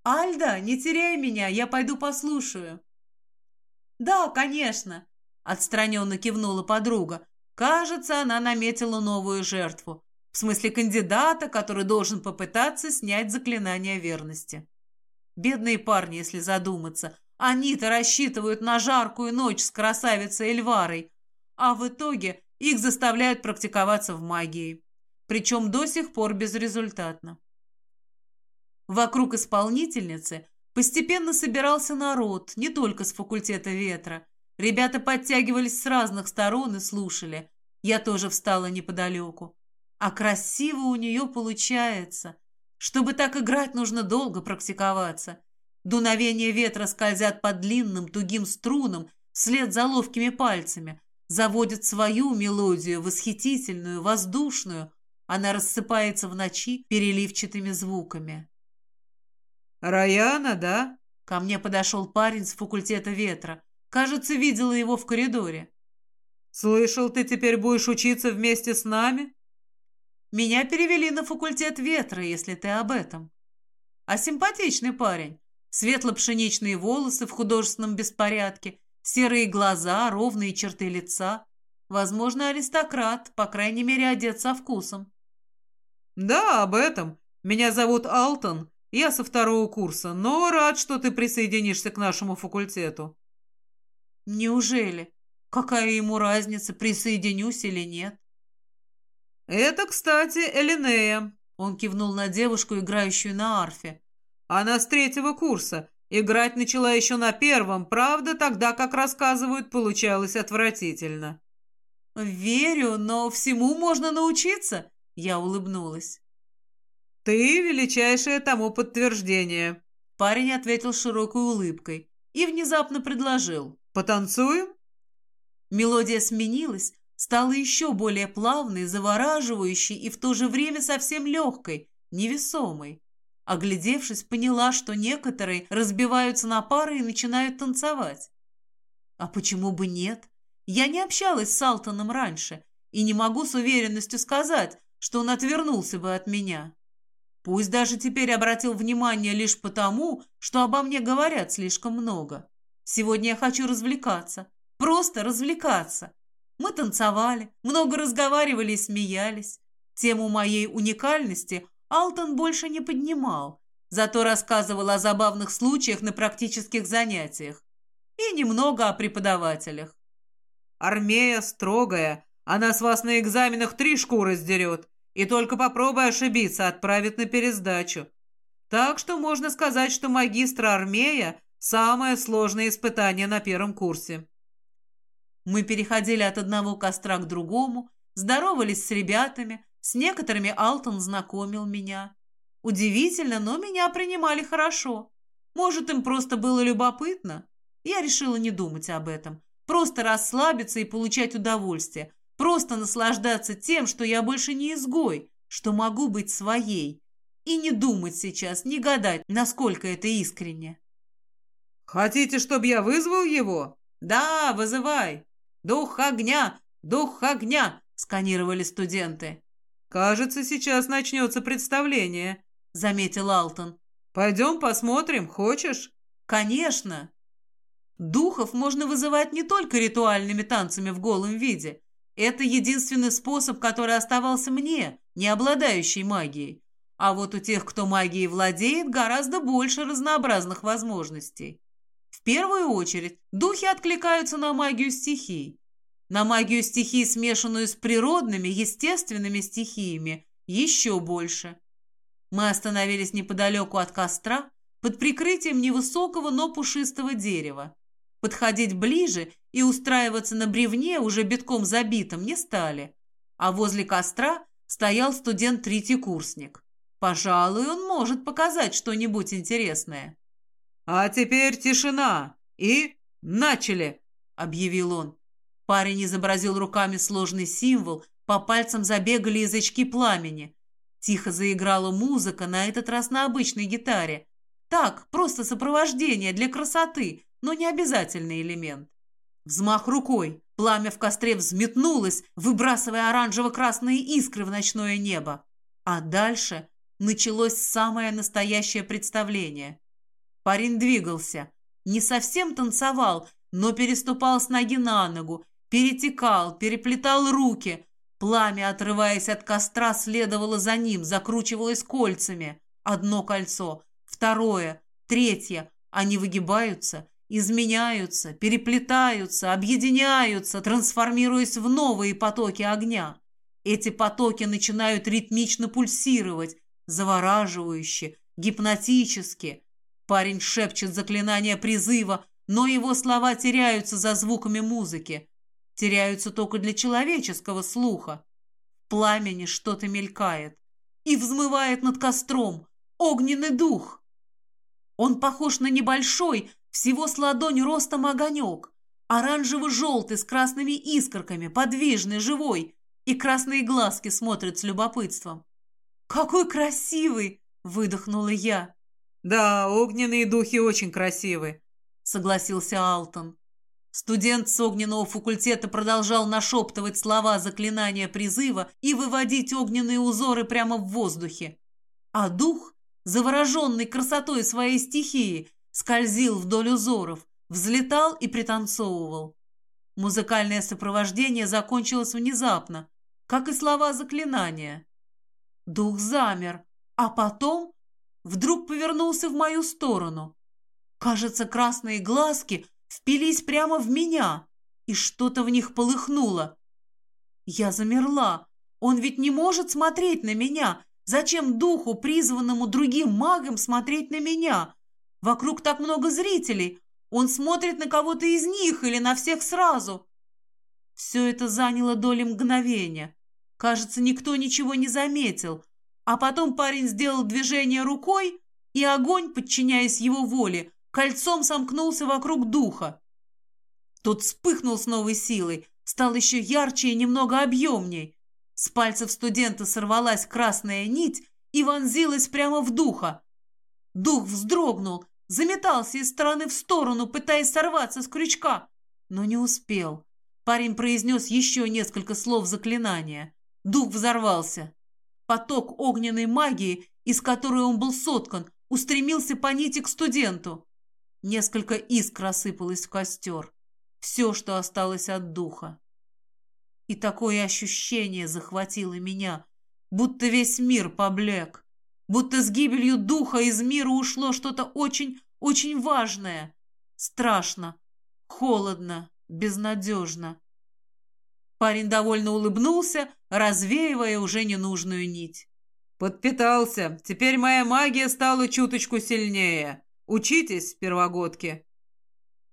«Альда, не теряй меня, я пойду послушаю». «Да, конечно», Отстраненно кивнула подруга. Кажется, она наметила новую жертву. В смысле кандидата, который должен попытаться снять заклинание верности. Бедные парни, если задуматься. Они-то рассчитывают на жаркую ночь с красавицей Эльварой. А в итоге их заставляют практиковаться в магии. Причем до сих пор безрезультатно. Вокруг исполнительницы постепенно собирался народ, не только с факультета ветра. Ребята подтягивались с разных сторон и слушали. Я тоже встала неподалеку. А красиво у нее получается. Чтобы так играть, нужно долго практиковаться. Дуновения ветра скользят по длинным тугим струнам вслед за ловкими пальцами, заводят свою мелодию, восхитительную, воздушную. Она рассыпается в ночи переливчатыми звуками. «Раяна, да?» Ко мне подошел парень с факультета ветра. Кажется, видела его в коридоре. «Слышал, ты теперь будешь учиться вместе с нами?» «Меня перевели на факультет ветра, если ты об этом». «А симпатичный парень. Светло-пшеничные волосы в художественном беспорядке, серые глаза, ровные черты лица. Возможно, аристократ, по крайней мере, одет со вкусом». «Да, об этом. Меня зовут Алтон. Я со второго курса, но рад, что ты присоединишься к нашему факультету». «Неужели?» Какая ему разница, присоединюсь или нет? Это, кстати, Элинея. Он кивнул на девушку, играющую на арфе. Она с третьего курса. Играть начала еще на первом, правда, тогда, как рассказывают, получалось отвратительно. «Верю, но всему можно научиться», — я улыбнулась. «Ты величайшее тому подтверждение», — парень ответил широкой улыбкой и внезапно предложил. «Потанцуем?» Мелодия сменилась, стала еще более плавной, завораживающей и в то же время совсем легкой, невесомой. Оглядевшись, поняла, что некоторые разбиваются на пары и начинают танцевать. А почему бы нет? Я не общалась с Алтоном раньше и не могу с уверенностью сказать, что он отвернулся бы от меня. Пусть даже теперь обратил внимание лишь потому, что обо мне говорят слишком много. Сегодня я хочу развлекаться, Просто развлекаться. Мы танцевали, много разговаривали и смеялись. Тему моей уникальности Алтон больше не поднимал, зато рассказывал о забавных случаях на практических занятиях и немного о преподавателях. «Армея строгая, она с вас на экзаменах три шкуры сдерет, и только попробуй ошибиться, отправит на пересдачу. Так что можно сказать, что магистра Армея – самое сложное испытание на первом курсе». Мы переходили от одного костра к другому, здоровались с ребятами, с некоторыми Алтон знакомил меня. Удивительно, но меня принимали хорошо. Может, им просто было любопытно? Я решила не думать об этом. Просто расслабиться и получать удовольствие. Просто наслаждаться тем, что я больше не изгой, что могу быть своей. И не думать сейчас, не гадать, насколько это искренне. «Хотите, чтобы я вызвал его?» «Да, вызывай!» «Дух огня! Дух огня!» — сканировали студенты. «Кажется, сейчас начнется представление», — заметил Алтон. «Пойдем посмотрим, хочешь?» «Конечно!» Духов можно вызывать не только ритуальными танцами в голом виде. Это единственный способ, который оставался мне, не обладающий магией. А вот у тех, кто магией владеет, гораздо больше разнообразных возможностей. В первую очередь, духи откликаются на магию стихий. На магию стихий, смешанную с природными, естественными стихиями, еще больше. Мы остановились неподалеку от костра, под прикрытием невысокого, но пушистого дерева. Подходить ближе и устраиваться на бревне, уже битком забитом, не стали. А возле костра стоял студент-третьекурсник. Пожалуй, он может показать что-нибудь интересное. «А теперь тишина! И начали!» — объявил он. Парень изобразил руками сложный символ, по пальцам забегали язычки пламени. Тихо заиграла музыка, на этот раз на обычной гитаре. Так, просто сопровождение для красоты, но не обязательный элемент. Взмах рукой, пламя в костре взметнулось, выбрасывая оранжево-красные искры в ночное небо. А дальше началось самое настоящее представление. Парень двигался. Не совсем танцевал, но переступал с ноги на ногу, перетекал, переплетал руки. Пламя, отрываясь от костра, следовало за ним, закручивалось кольцами. Одно кольцо, второе, третье. Они выгибаются, изменяются, переплетаются, объединяются, трансформируясь в новые потоки огня. Эти потоки начинают ритмично пульсировать, завораживающе, гипнотически. Парень шепчет заклинание призыва, но его слова теряются за звуками музыки. теряются только для человеческого слуха. В пламени что-то мелькает и взмывает над костром огненный дух. Он похож на небольшой, всего с ладонь ростом огонек, оранжево-желтый с красными искорками, подвижный, живой, и красные глазки смотрят с любопытством. «Какой красивый!» — выдохнула я. «Да, огненные духи очень красивы», — согласился Алтон. Студент с огненного факультета продолжал нашептывать слова заклинания призыва и выводить огненные узоры прямо в воздухе. А дух, завороженный красотой своей стихии, скользил вдоль узоров, взлетал и пританцовывал. Музыкальное сопровождение закончилось внезапно, как и слова заклинания. Дух замер, а потом вдруг повернулся в мою сторону. Кажется, красные глазки впились прямо в меня, и что-то в них полыхнуло. Я замерла. Он ведь не может смотреть на меня. Зачем духу, призванному другим магом, смотреть на меня? Вокруг так много зрителей. Он смотрит на кого-то из них или на всех сразу. Все это заняло доли мгновения. Кажется, никто ничего не заметил. А потом парень сделал движение рукой, и огонь, подчиняясь его воле, кольцом сомкнулся вокруг духа. Тот вспыхнул с новой силой, стал еще ярче и немного объемней. С пальцев студента сорвалась красная нить и вонзилась прямо в духа. Дух вздрогнул, заметался из стороны в сторону, пытаясь сорваться с крючка, но не успел. Парень произнес еще несколько слов заклинания. Дух взорвался. Поток огненной магии, из которой он был соткан, устремился по нити к студенту. Несколько искр осыпалось в костер. Все, что осталось от духа. И такое ощущение захватило меня, будто весь мир поблек, будто с гибелью духа из мира ушло что-то очень-очень важное. Страшно, холодно, безнадежно. Парень довольно улыбнулся, развеивая уже ненужную нить. «Подпитался. Теперь моя магия стала чуточку сильнее. Учитесь, первогодки!»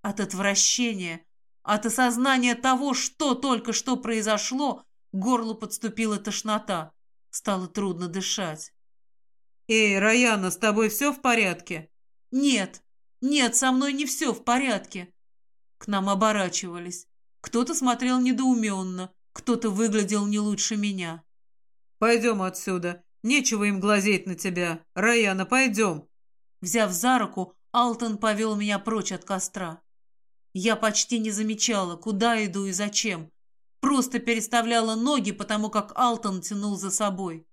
От отвращения, от осознания того, что только что произошло, горлу подступила тошнота. Стало трудно дышать. «Эй, Раяна, с тобой все в порядке?» «Нет, нет, со мной не все в порядке». К нам оборачивались. Кто-то смотрел недоуменно, кто-то выглядел не лучше меня. «Пойдем отсюда. Нечего им глазеть на тебя. Раяна, пойдем». Взяв за руку, Алтон повел меня прочь от костра. Я почти не замечала, куда иду и зачем. Просто переставляла ноги, потому как Алтон тянул за собой.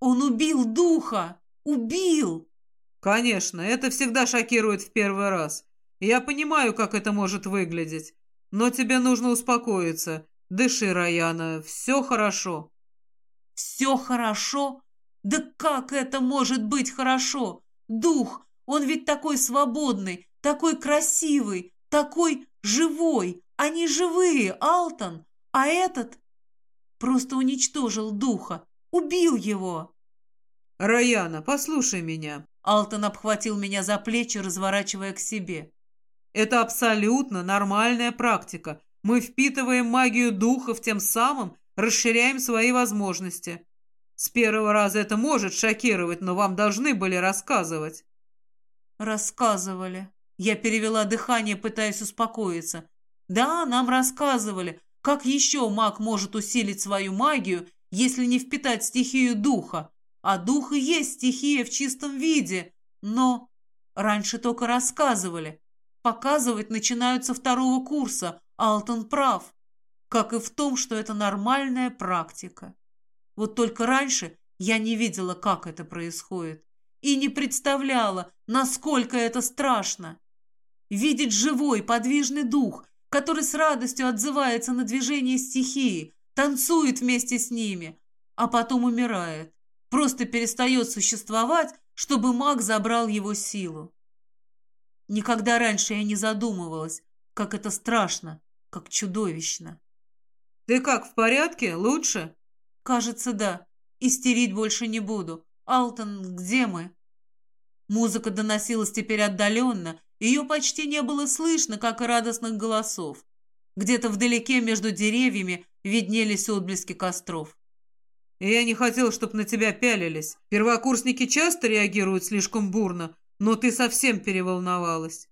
Он убил духа! Убил! Конечно, это всегда шокирует в первый раз. Я понимаю, как это может выглядеть. Но тебе нужно успокоиться. Дыши, Раяна, все хорошо. Все хорошо? Да как это может быть хорошо? Дух, он ведь такой свободный, такой красивый, такой живой. Они живые, Алтон. А этот просто уничтожил духа, убил его. Раяна, послушай меня. Алтон обхватил меня за плечи, разворачивая к себе. Это абсолютно нормальная практика. Мы впитываем магию духов, тем самым расширяем свои возможности. С первого раза это может шокировать, но вам должны были рассказывать. Рассказывали. Я перевела дыхание, пытаясь успокоиться. Да, нам рассказывали. Как еще маг может усилить свою магию, если не впитать стихию духа? А дух и есть стихия в чистом виде. Но раньше только рассказывали. Показывать начинают со второго курса. Алтон прав. Как и в том, что это нормальная практика. Вот только раньше я не видела, как это происходит, и не представляла, насколько это страшно. Видеть живой, подвижный дух, который с радостью отзывается на движение стихии, танцует вместе с ними, а потом умирает, просто перестает существовать, чтобы маг забрал его силу. Никогда раньше я не задумывалась, как это страшно, как чудовищно. «Ты как, в порядке? Лучше?» «Кажется, да. Истерить больше не буду. Алтон, где мы?» Музыка доносилась теперь отдаленно, ее почти не было слышно, как и радостных голосов. Где-то вдалеке между деревьями виднелись отблески костров. «Я не хотел, чтобы на тебя пялились. Первокурсники часто реагируют слишком бурно, но ты совсем переволновалась».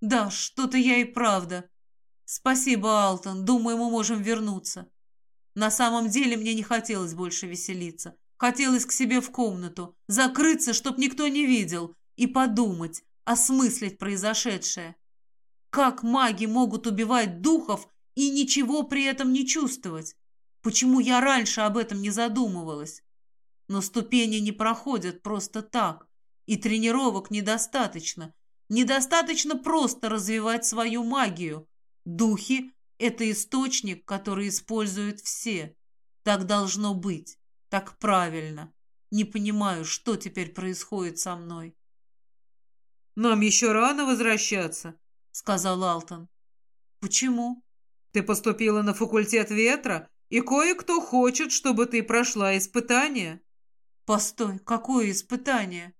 «Да, что-то я и правда. Спасибо, Алтон. Думаю, мы можем вернуться. На самом деле мне не хотелось больше веселиться. Хотелось к себе в комнату, закрыться, чтоб никто не видел, и подумать, осмыслить произошедшее. Как маги могут убивать духов и ничего при этом не чувствовать? Почему я раньше об этом не задумывалась? Но ступени не проходят просто так, и тренировок недостаточно. Недостаточно просто развивать свою магию. Духи – это источник, который используют все. Так должно быть, так правильно. Не понимаю, что теперь происходит со мной. «Нам еще рано возвращаться», — сказал Алтон. «Почему?» «Ты поступила на факультет ветра, и кое-кто хочет, чтобы ты прошла испытание». «Постой, какое испытание?»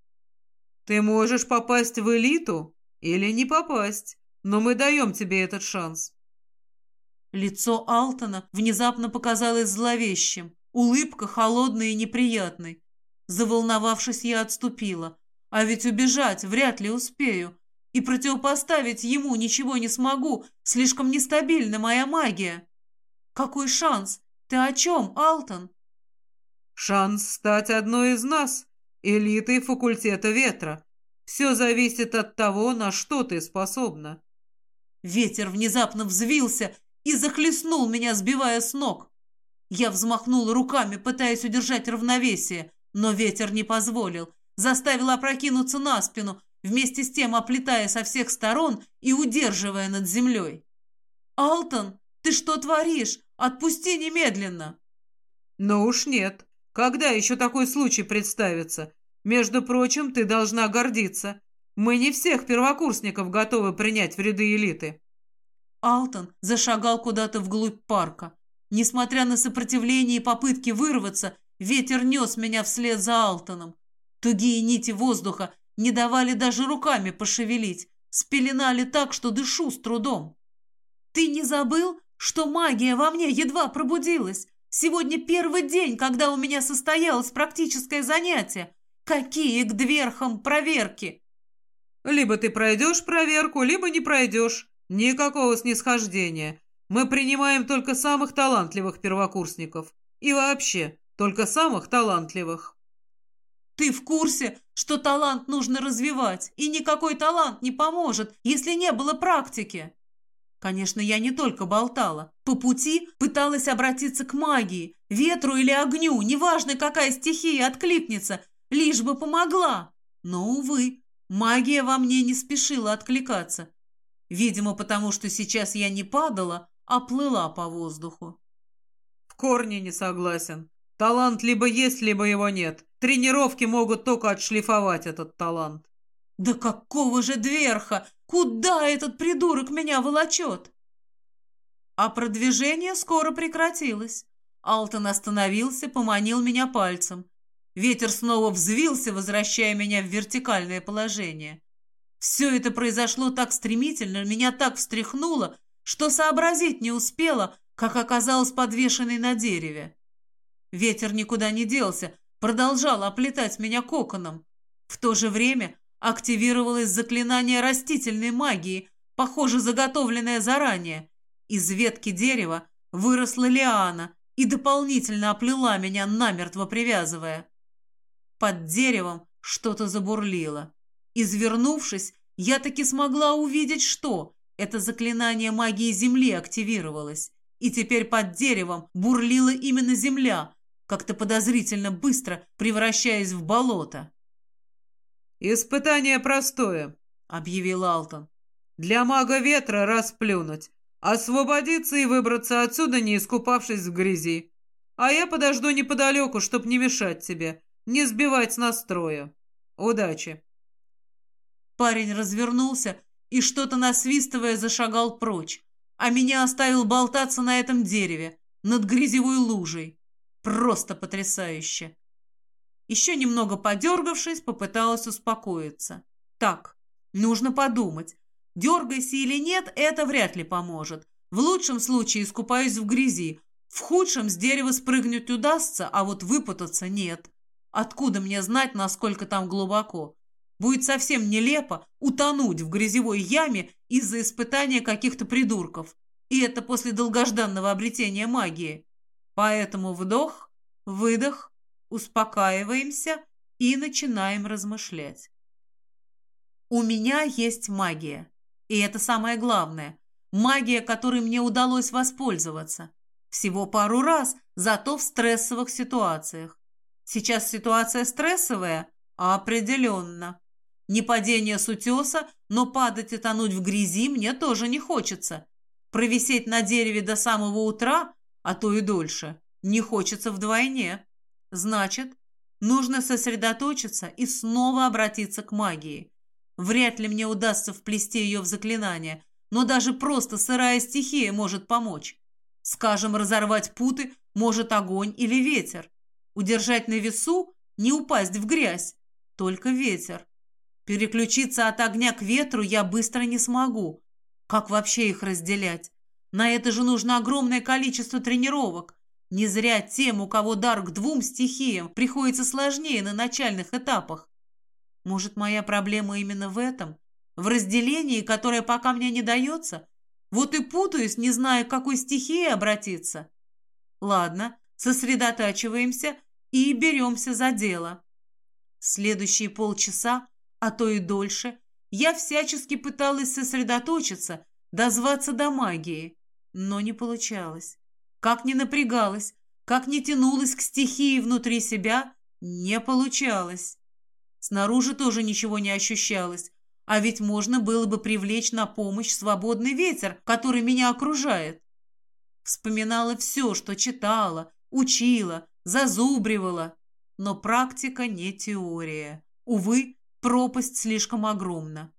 «Ты можешь попасть в элиту или не попасть, но мы даем тебе этот шанс». Лицо Алтона внезапно показалось зловещим, улыбка холодной и неприятной. Заволновавшись, я отступила. А ведь убежать вряд ли успею. И противопоставить ему ничего не смогу, слишком нестабильна моя магия. Какой шанс? Ты о чем, Алтон? Шанс стать одной из нас, элитой факультета ветра. Все зависит от того, на что ты способна. Ветер внезапно взвился и захлестнул меня, сбивая с ног. Я взмахнула руками, пытаясь удержать равновесие, но ветер не позволил, заставил опрокинуться на спину, вместе с тем оплетая со всех сторон и удерживая над землей. «Алтон, ты что творишь? Отпусти немедленно!» «Ну уж нет. Когда еще такой случай представится? Между прочим, ты должна гордиться. Мы не всех первокурсников готовы принять в ряды элиты». Алтон зашагал куда-то вглубь парка. Несмотря на сопротивление и попытки вырваться, ветер нес меня вслед за Алтоном. Тугие нити воздуха не давали даже руками пошевелить, спеленали так, что дышу с трудом. «Ты не забыл, что магия во мне едва пробудилась? Сегодня первый день, когда у меня состоялось практическое занятие. Какие к дверхам проверки!» «Либо ты пройдешь проверку, либо не пройдешь. Никакого снисхождения. Мы принимаем только самых талантливых первокурсников. И вообще, только самых талантливых». «Ты в курсе, что талант нужно развивать, и никакой талант не поможет, если не было практики?» Конечно, я не только болтала. По пути пыталась обратиться к магии, ветру или огню, неважно, какая стихия откликнется, лишь бы помогла. Но, увы, магия во мне не спешила откликаться. Видимо, потому что сейчас я не падала, а плыла по воздуху. В корне не согласен. Талант либо есть, либо его нет. Тренировки могут только отшлифовать этот талант. Да какого же дверха? Куда этот придурок меня волочет? А продвижение скоро прекратилось. Алтон остановился, поманил меня пальцем. Ветер снова взвился, возвращая меня в вертикальное положение. Все это произошло так стремительно, меня так встряхнуло, что сообразить не успела, как оказалась подвешенной на дереве. Ветер никуда не делся, продолжал оплетать меня коконом. В то же время активировалось заклинание растительной магии, похоже, заготовленное заранее. Из ветки дерева выросла лиана и дополнительно оплела меня, намертво привязывая. Под деревом что-то забурлило. Извернувшись, я таки смогла увидеть, что это заклинание магии земли активировалось, и теперь под деревом бурлила именно земля, как-то подозрительно быстро превращаясь в болото. «Испытание простое», — объявил Алтон. «Для мага ветра расплюнуть, освободиться и выбраться отсюда, не искупавшись в грязи. А я подожду неподалеку, чтоб не мешать тебе, не сбивать с настроя. Удачи!» Парень развернулся и, что-то насвистывая, зашагал прочь, а меня оставил болтаться на этом дереве, над грязевой лужей. Просто потрясающе. Еще немного подергавшись, попыталась успокоиться. Так, нужно подумать. Дергайся или нет, это вряд ли поможет. В лучшем случае искупаюсь в грязи, в худшем с дерева спрыгнуть удастся, а вот выпутаться нет. Откуда мне знать, насколько там глубоко? Будет совсем нелепо утонуть в грязевой яме из-за испытания каких-то придурков. И это после долгожданного обретения магии. Поэтому вдох, выдох, успокаиваемся и начинаем размышлять. У меня есть магия. И это самое главное. Магия, которой мне удалось воспользоваться. Всего пару раз, зато в стрессовых ситуациях. Сейчас ситуация стрессовая? Определенно. Не падение с утеса, но падать и тонуть в грязи мне тоже не хочется. Провисеть на дереве до самого утра, а то и дольше, не хочется вдвойне. Значит, нужно сосредоточиться и снова обратиться к магии. Вряд ли мне удастся вплести ее в заклинание, но даже просто сырая стихия может помочь. Скажем, разорвать путы может огонь или ветер. Удержать на весу, не упасть в грязь, только ветер. Переключиться от огня к ветру я быстро не смогу. Как вообще их разделять? На это же нужно огромное количество тренировок. Не зря тем, у кого дар к двум стихиям, приходится сложнее на начальных этапах. Может, моя проблема именно в этом? В разделении, которое пока мне не дается? Вот и путаюсь, не зная, к какой стихии обратиться. Ладно, сосредотачиваемся и беремся за дело. Следующие полчаса, а то и дольше, я всячески пыталась сосредоточиться, дозваться до магии, но не получалось. Как ни напрягалась, как ни тянулась к стихии внутри себя, не получалось. Снаружи тоже ничего не ощущалось, а ведь можно было бы привлечь на помощь свободный ветер, который меня окружает. Вспоминала все, что читала, учила, зазубривала. Но практика не теория. Увы, пропасть слишком огромна.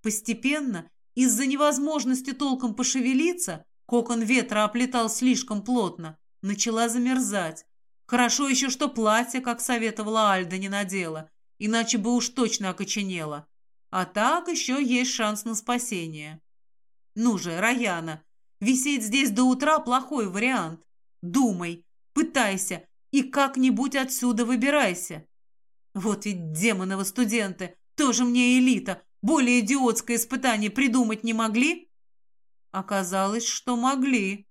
Постепенно, из-за невозможности толком пошевелиться, кокон ветра оплетал слишком плотно, начала замерзать. Хорошо еще, что платье, как советовала Альда, не надела, иначе бы уж точно окоченела. А так еще есть шанс на спасение. Ну же, Раяна, висеть здесь до утра – плохой вариант. Думай, пытайся и как-нибудь отсюда выбирайся. Вот ведь демоновы студенты, тоже мне элита, более идиотское испытание придумать не могли? Оказалось, что могли.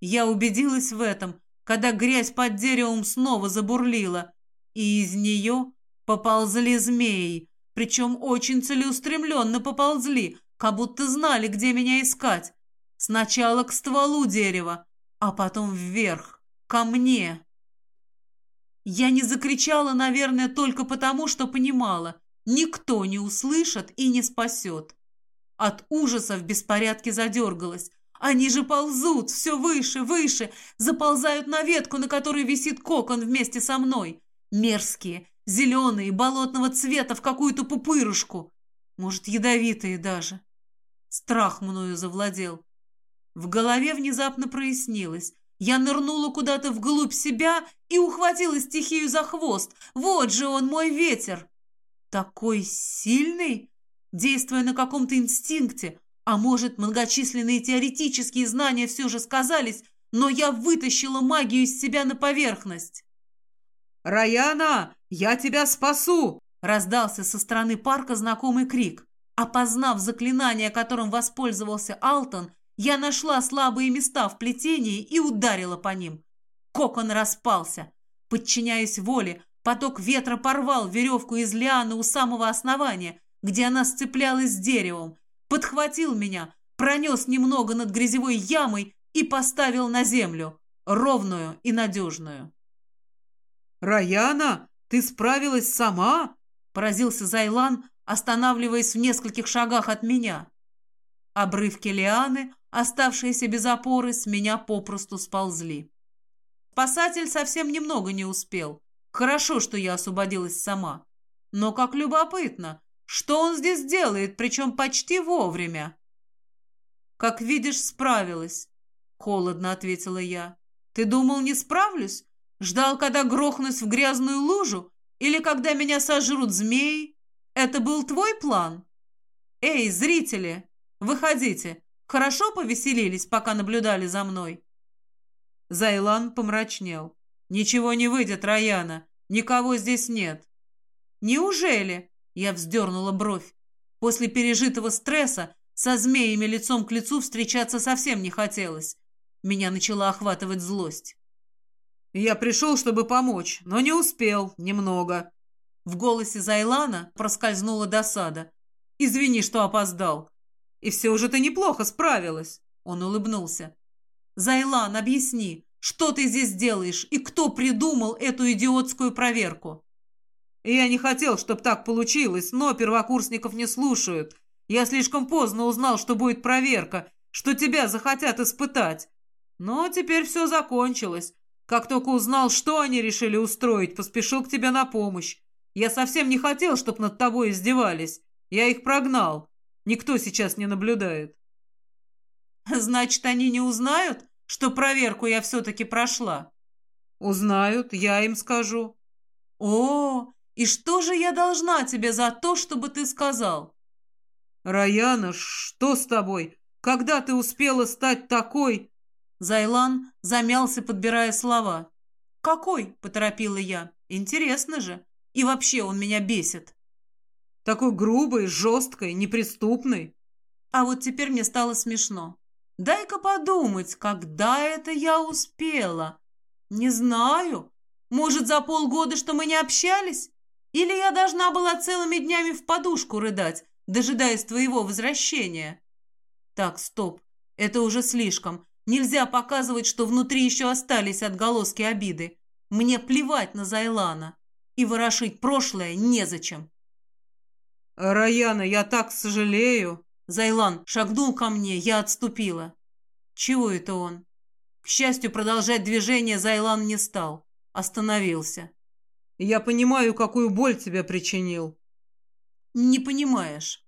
Я убедилась в этом, когда грязь под деревом снова забурлила, и из нее поползли змеи, причем очень целеустремленно поползли, как будто знали, где меня искать. Сначала к стволу дерева, а потом вверх, ко мне. Я не закричала, наверное, только потому, что понимала, никто не услышит и не спасет. От ужаса в беспорядке задергалась. Они же ползут все выше, выше, заползают на ветку, на которой висит кокон вместе со мной. Мерзкие, Зеленые, болотного цвета, в какую-то пупырушку. Может, ядовитые даже. Страх мною завладел. В голове внезапно прояснилось. Я нырнула куда-то вглубь себя и ухватила стихию за хвост. Вот же он, мой ветер. Такой сильный, действуя на каком-то инстинкте. А может, многочисленные теоретические знания все же сказались, но я вытащила магию из себя на поверхность. «Раяна, я тебя спасу!» Раздался со стороны парка знакомый крик. Опознав заклинание, которым воспользовался Алтон, я нашла слабые места в плетении и ударила по ним. Кокон распался. Подчиняясь воле, поток ветра порвал веревку из лианы у самого основания, где она сцеплялась с деревом, подхватил меня, пронес немного над грязевой ямой и поставил на землю, ровную и надежную. «Раяна, ты справилась сама?» – поразился Зайлан, останавливаясь в нескольких шагах от меня. Обрывки лианы, оставшиеся без опоры, с меня попросту сползли. Спасатель совсем немного не успел. Хорошо, что я освободилась сама. Но как любопытно, что он здесь делает, причем почти вовремя. «Как видишь, справилась», — холодно ответила я. «Ты думал, не справлюсь? Ждал, когда грохнусь в грязную лужу? Или когда меня сожрут змеи? Это был твой план? Эй, зрители, выходите. Хорошо повеселились, пока наблюдали за мной?» Зайлан помрачнел. «Ничего не выйдет, Раяна. Никого здесь нет». «Неужели?» Я вздернула бровь. После пережитого стресса со змеями лицом к лицу встречаться совсем не хотелось. Меня начала охватывать злость. «Я пришел, чтобы помочь, но не успел. Немного». В голосе Зайлана проскользнула досада. «Извини, что опоздал». «И все же ты неплохо справилась». Он улыбнулся. «Зайлан, объясни, что ты здесь делаешь и кто придумал эту идиотскую проверку?» Я не хотел, чтобы так получилось, но первокурсников не слушают. Я слишком поздно узнал, что будет проверка, что тебя захотят испытать. Но теперь все закончилось. Как только узнал, что они решили устроить, поспешил к тебе на помощь. Я совсем не хотел, чтобы над тобой издевались. Я их прогнал. Никто сейчас не наблюдает. Значит, они не узнают, что проверку я все-таки прошла? Узнают, я им скажу. О, и что же я должна тебе за то, чтобы ты сказал? Раяна, что с тобой? Когда ты успела стать такой? Зайлан замялся, подбирая слова. «Какой?» — поторопила я. «Интересно же. И вообще он меня бесит». «Такой грубый, жесткой, неприступный». А вот теперь мне стало смешно. Дай-ка подумать, когда это я успела? Не знаю. Может, за полгода, что мы не общались? Или я должна была целыми днями в подушку рыдать, дожидаясь твоего возвращения? Так, стоп. Это уже слишком. Нельзя показывать, что внутри еще остались отголоски обиды. Мне плевать на Зайлана. И ворошить прошлое незачем. «Раяна, я так сожалею!» Зайлан шагнул ко мне, я отступила. Чего это он? К счастью, продолжать движение Зайлан не стал. Остановился. Я понимаю, какую боль тебе причинил. Не понимаешь.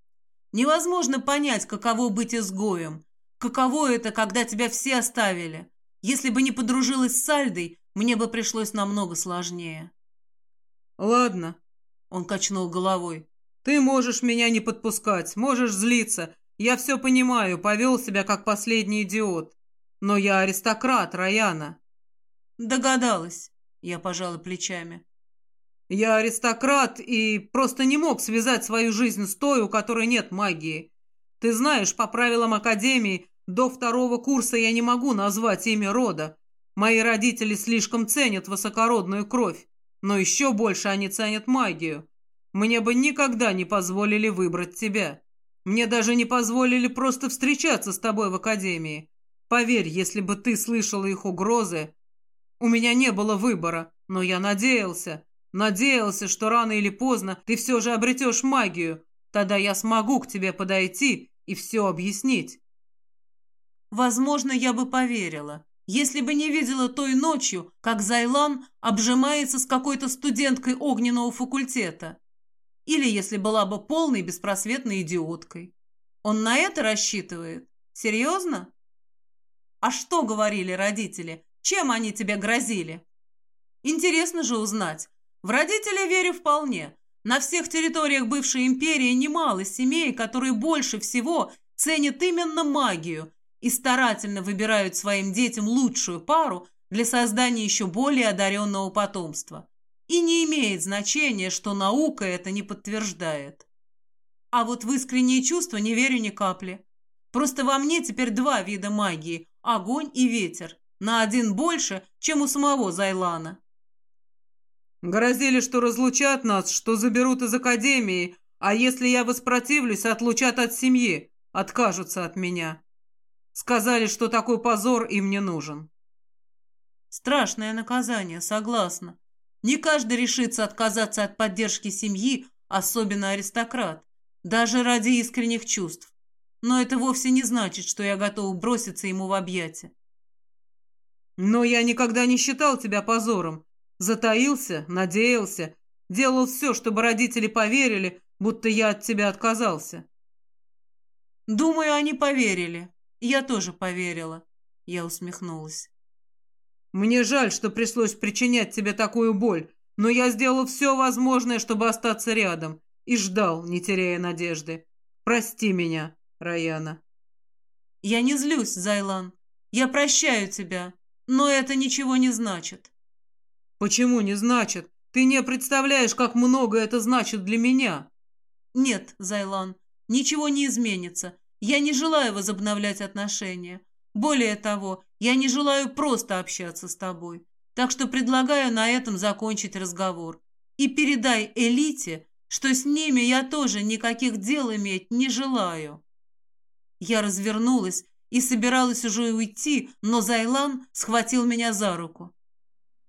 Невозможно понять, каково быть изгоем. Каково это, когда тебя все оставили. Если бы не подружилась с Сальдой, мне бы пришлось намного сложнее. Ладно. Он качнул головой. Ты можешь меня не подпускать, можешь злиться. Я все понимаю, повел себя как последний идиот. Но я аристократ, Раяна. Догадалась. Я пожала плечами. Я аристократ и просто не мог связать свою жизнь с той, у которой нет магии. Ты знаешь, по правилам Академии, до второго курса я не могу назвать имя рода. Мои родители слишком ценят высокородную кровь, но еще больше они ценят магию. Мне бы никогда не позволили выбрать тебя. Мне даже не позволили просто встречаться с тобой в Академии. Поверь, если бы ты слышала их угрозы... У меня не было выбора, но я надеялся. Надеялся, что рано или поздно ты все же обретешь магию. Тогда я смогу к тебе подойти и все объяснить. Возможно, я бы поверила, если бы не видела той ночью, как Зайлан обжимается с какой-то студенткой огненного факультета. Или если была бы полной беспросветной идиоткой. Он на это рассчитывает? Серьезно? А что говорили родители? Чем они тебе грозили? Интересно же узнать, в родителей верю вполне. На всех территориях бывшей империи немало семей, которые больше всего ценят именно магию и старательно выбирают своим детям лучшую пару для создания еще более одаренного потомства. И не имеет значения, что наука это не подтверждает. А вот в искренние чувства не верю ни капли. Просто во мне теперь два вида магии – огонь и ветер. На один больше, чем у самого Зайлана. Грозили, что разлучат нас, что заберут из академии, а если я воспротивлюсь, отлучат от семьи, откажутся от меня. Сказали, что такой позор им не нужен. Страшное наказание, согласна. Не каждый решится отказаться от поддержки семьи, особенно аристократ, даже ради искренних чувств. Но это вовсе не значит, что я готов броситься ему в объятия. Но я никогда не считал тебя позором. Затаился, надеялся, делал все, чтобы родители поверили, будто я от тебя отказался. Думаю, они поверили. Я тоже поверила. Я усмехнулась. Мне жаль, что пришлось причинять тебе такую боль, но я сделал все возможное, чтобы остаться рядом, и ждал, не теряя надежды. Прости меня, Раяна. Я не злюсь, Зайлан. Я прощаю тебя, но это ничего не значит. Почему не значит? Ты не представляешь, как много это значит для меня. Нет, Зайлан, ничего не изменится. Я не желаю возобновлять отношения. Более того, я не желаю просто общаться с тобой. Так что предлагаю на этом закончить разговор. И передай элите, что с ними я тоже никаких дел иметь не желаю. Я развернулась и собиралась уже уйти, но Зайлан схватил меня за руку.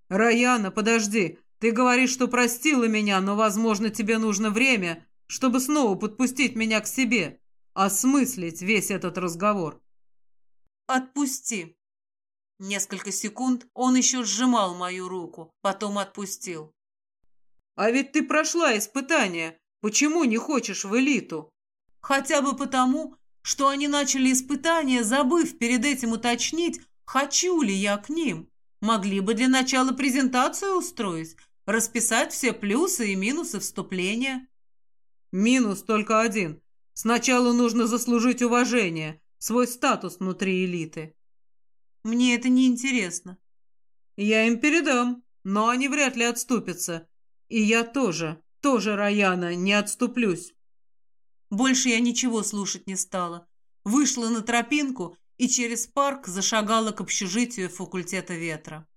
«Раяна, подожди. Ты говоришь, что простила меня, но, возможно, тебе нужно время, чтобы снова подпустить меня к себе, осмыслить весь этот разговор». «Отпусти». Несколько секунд он еще сжимал мою руку, потом отпустил. «А ведь ты прошла испытание. Почему не хочешь в элиту?» «Хотя бы потому, что они начали испытания, забыв перед этим уточнить, хочу ли я к ним. Могли бы для начала презентацию устроить, расписать все плюсы и минусы вступления». «Минус только один. Сначала нужно заслужить уважение, свой статус внутри элиты». «Мне это не интересно». «Я им передам, но они вряд ли отступятся. И я тоже, тоже, Раяна, не отступлюсь». Больше я ничего слушать не стала. Вышла на тропинку и через парк зашагала к общежитию факультета ветра.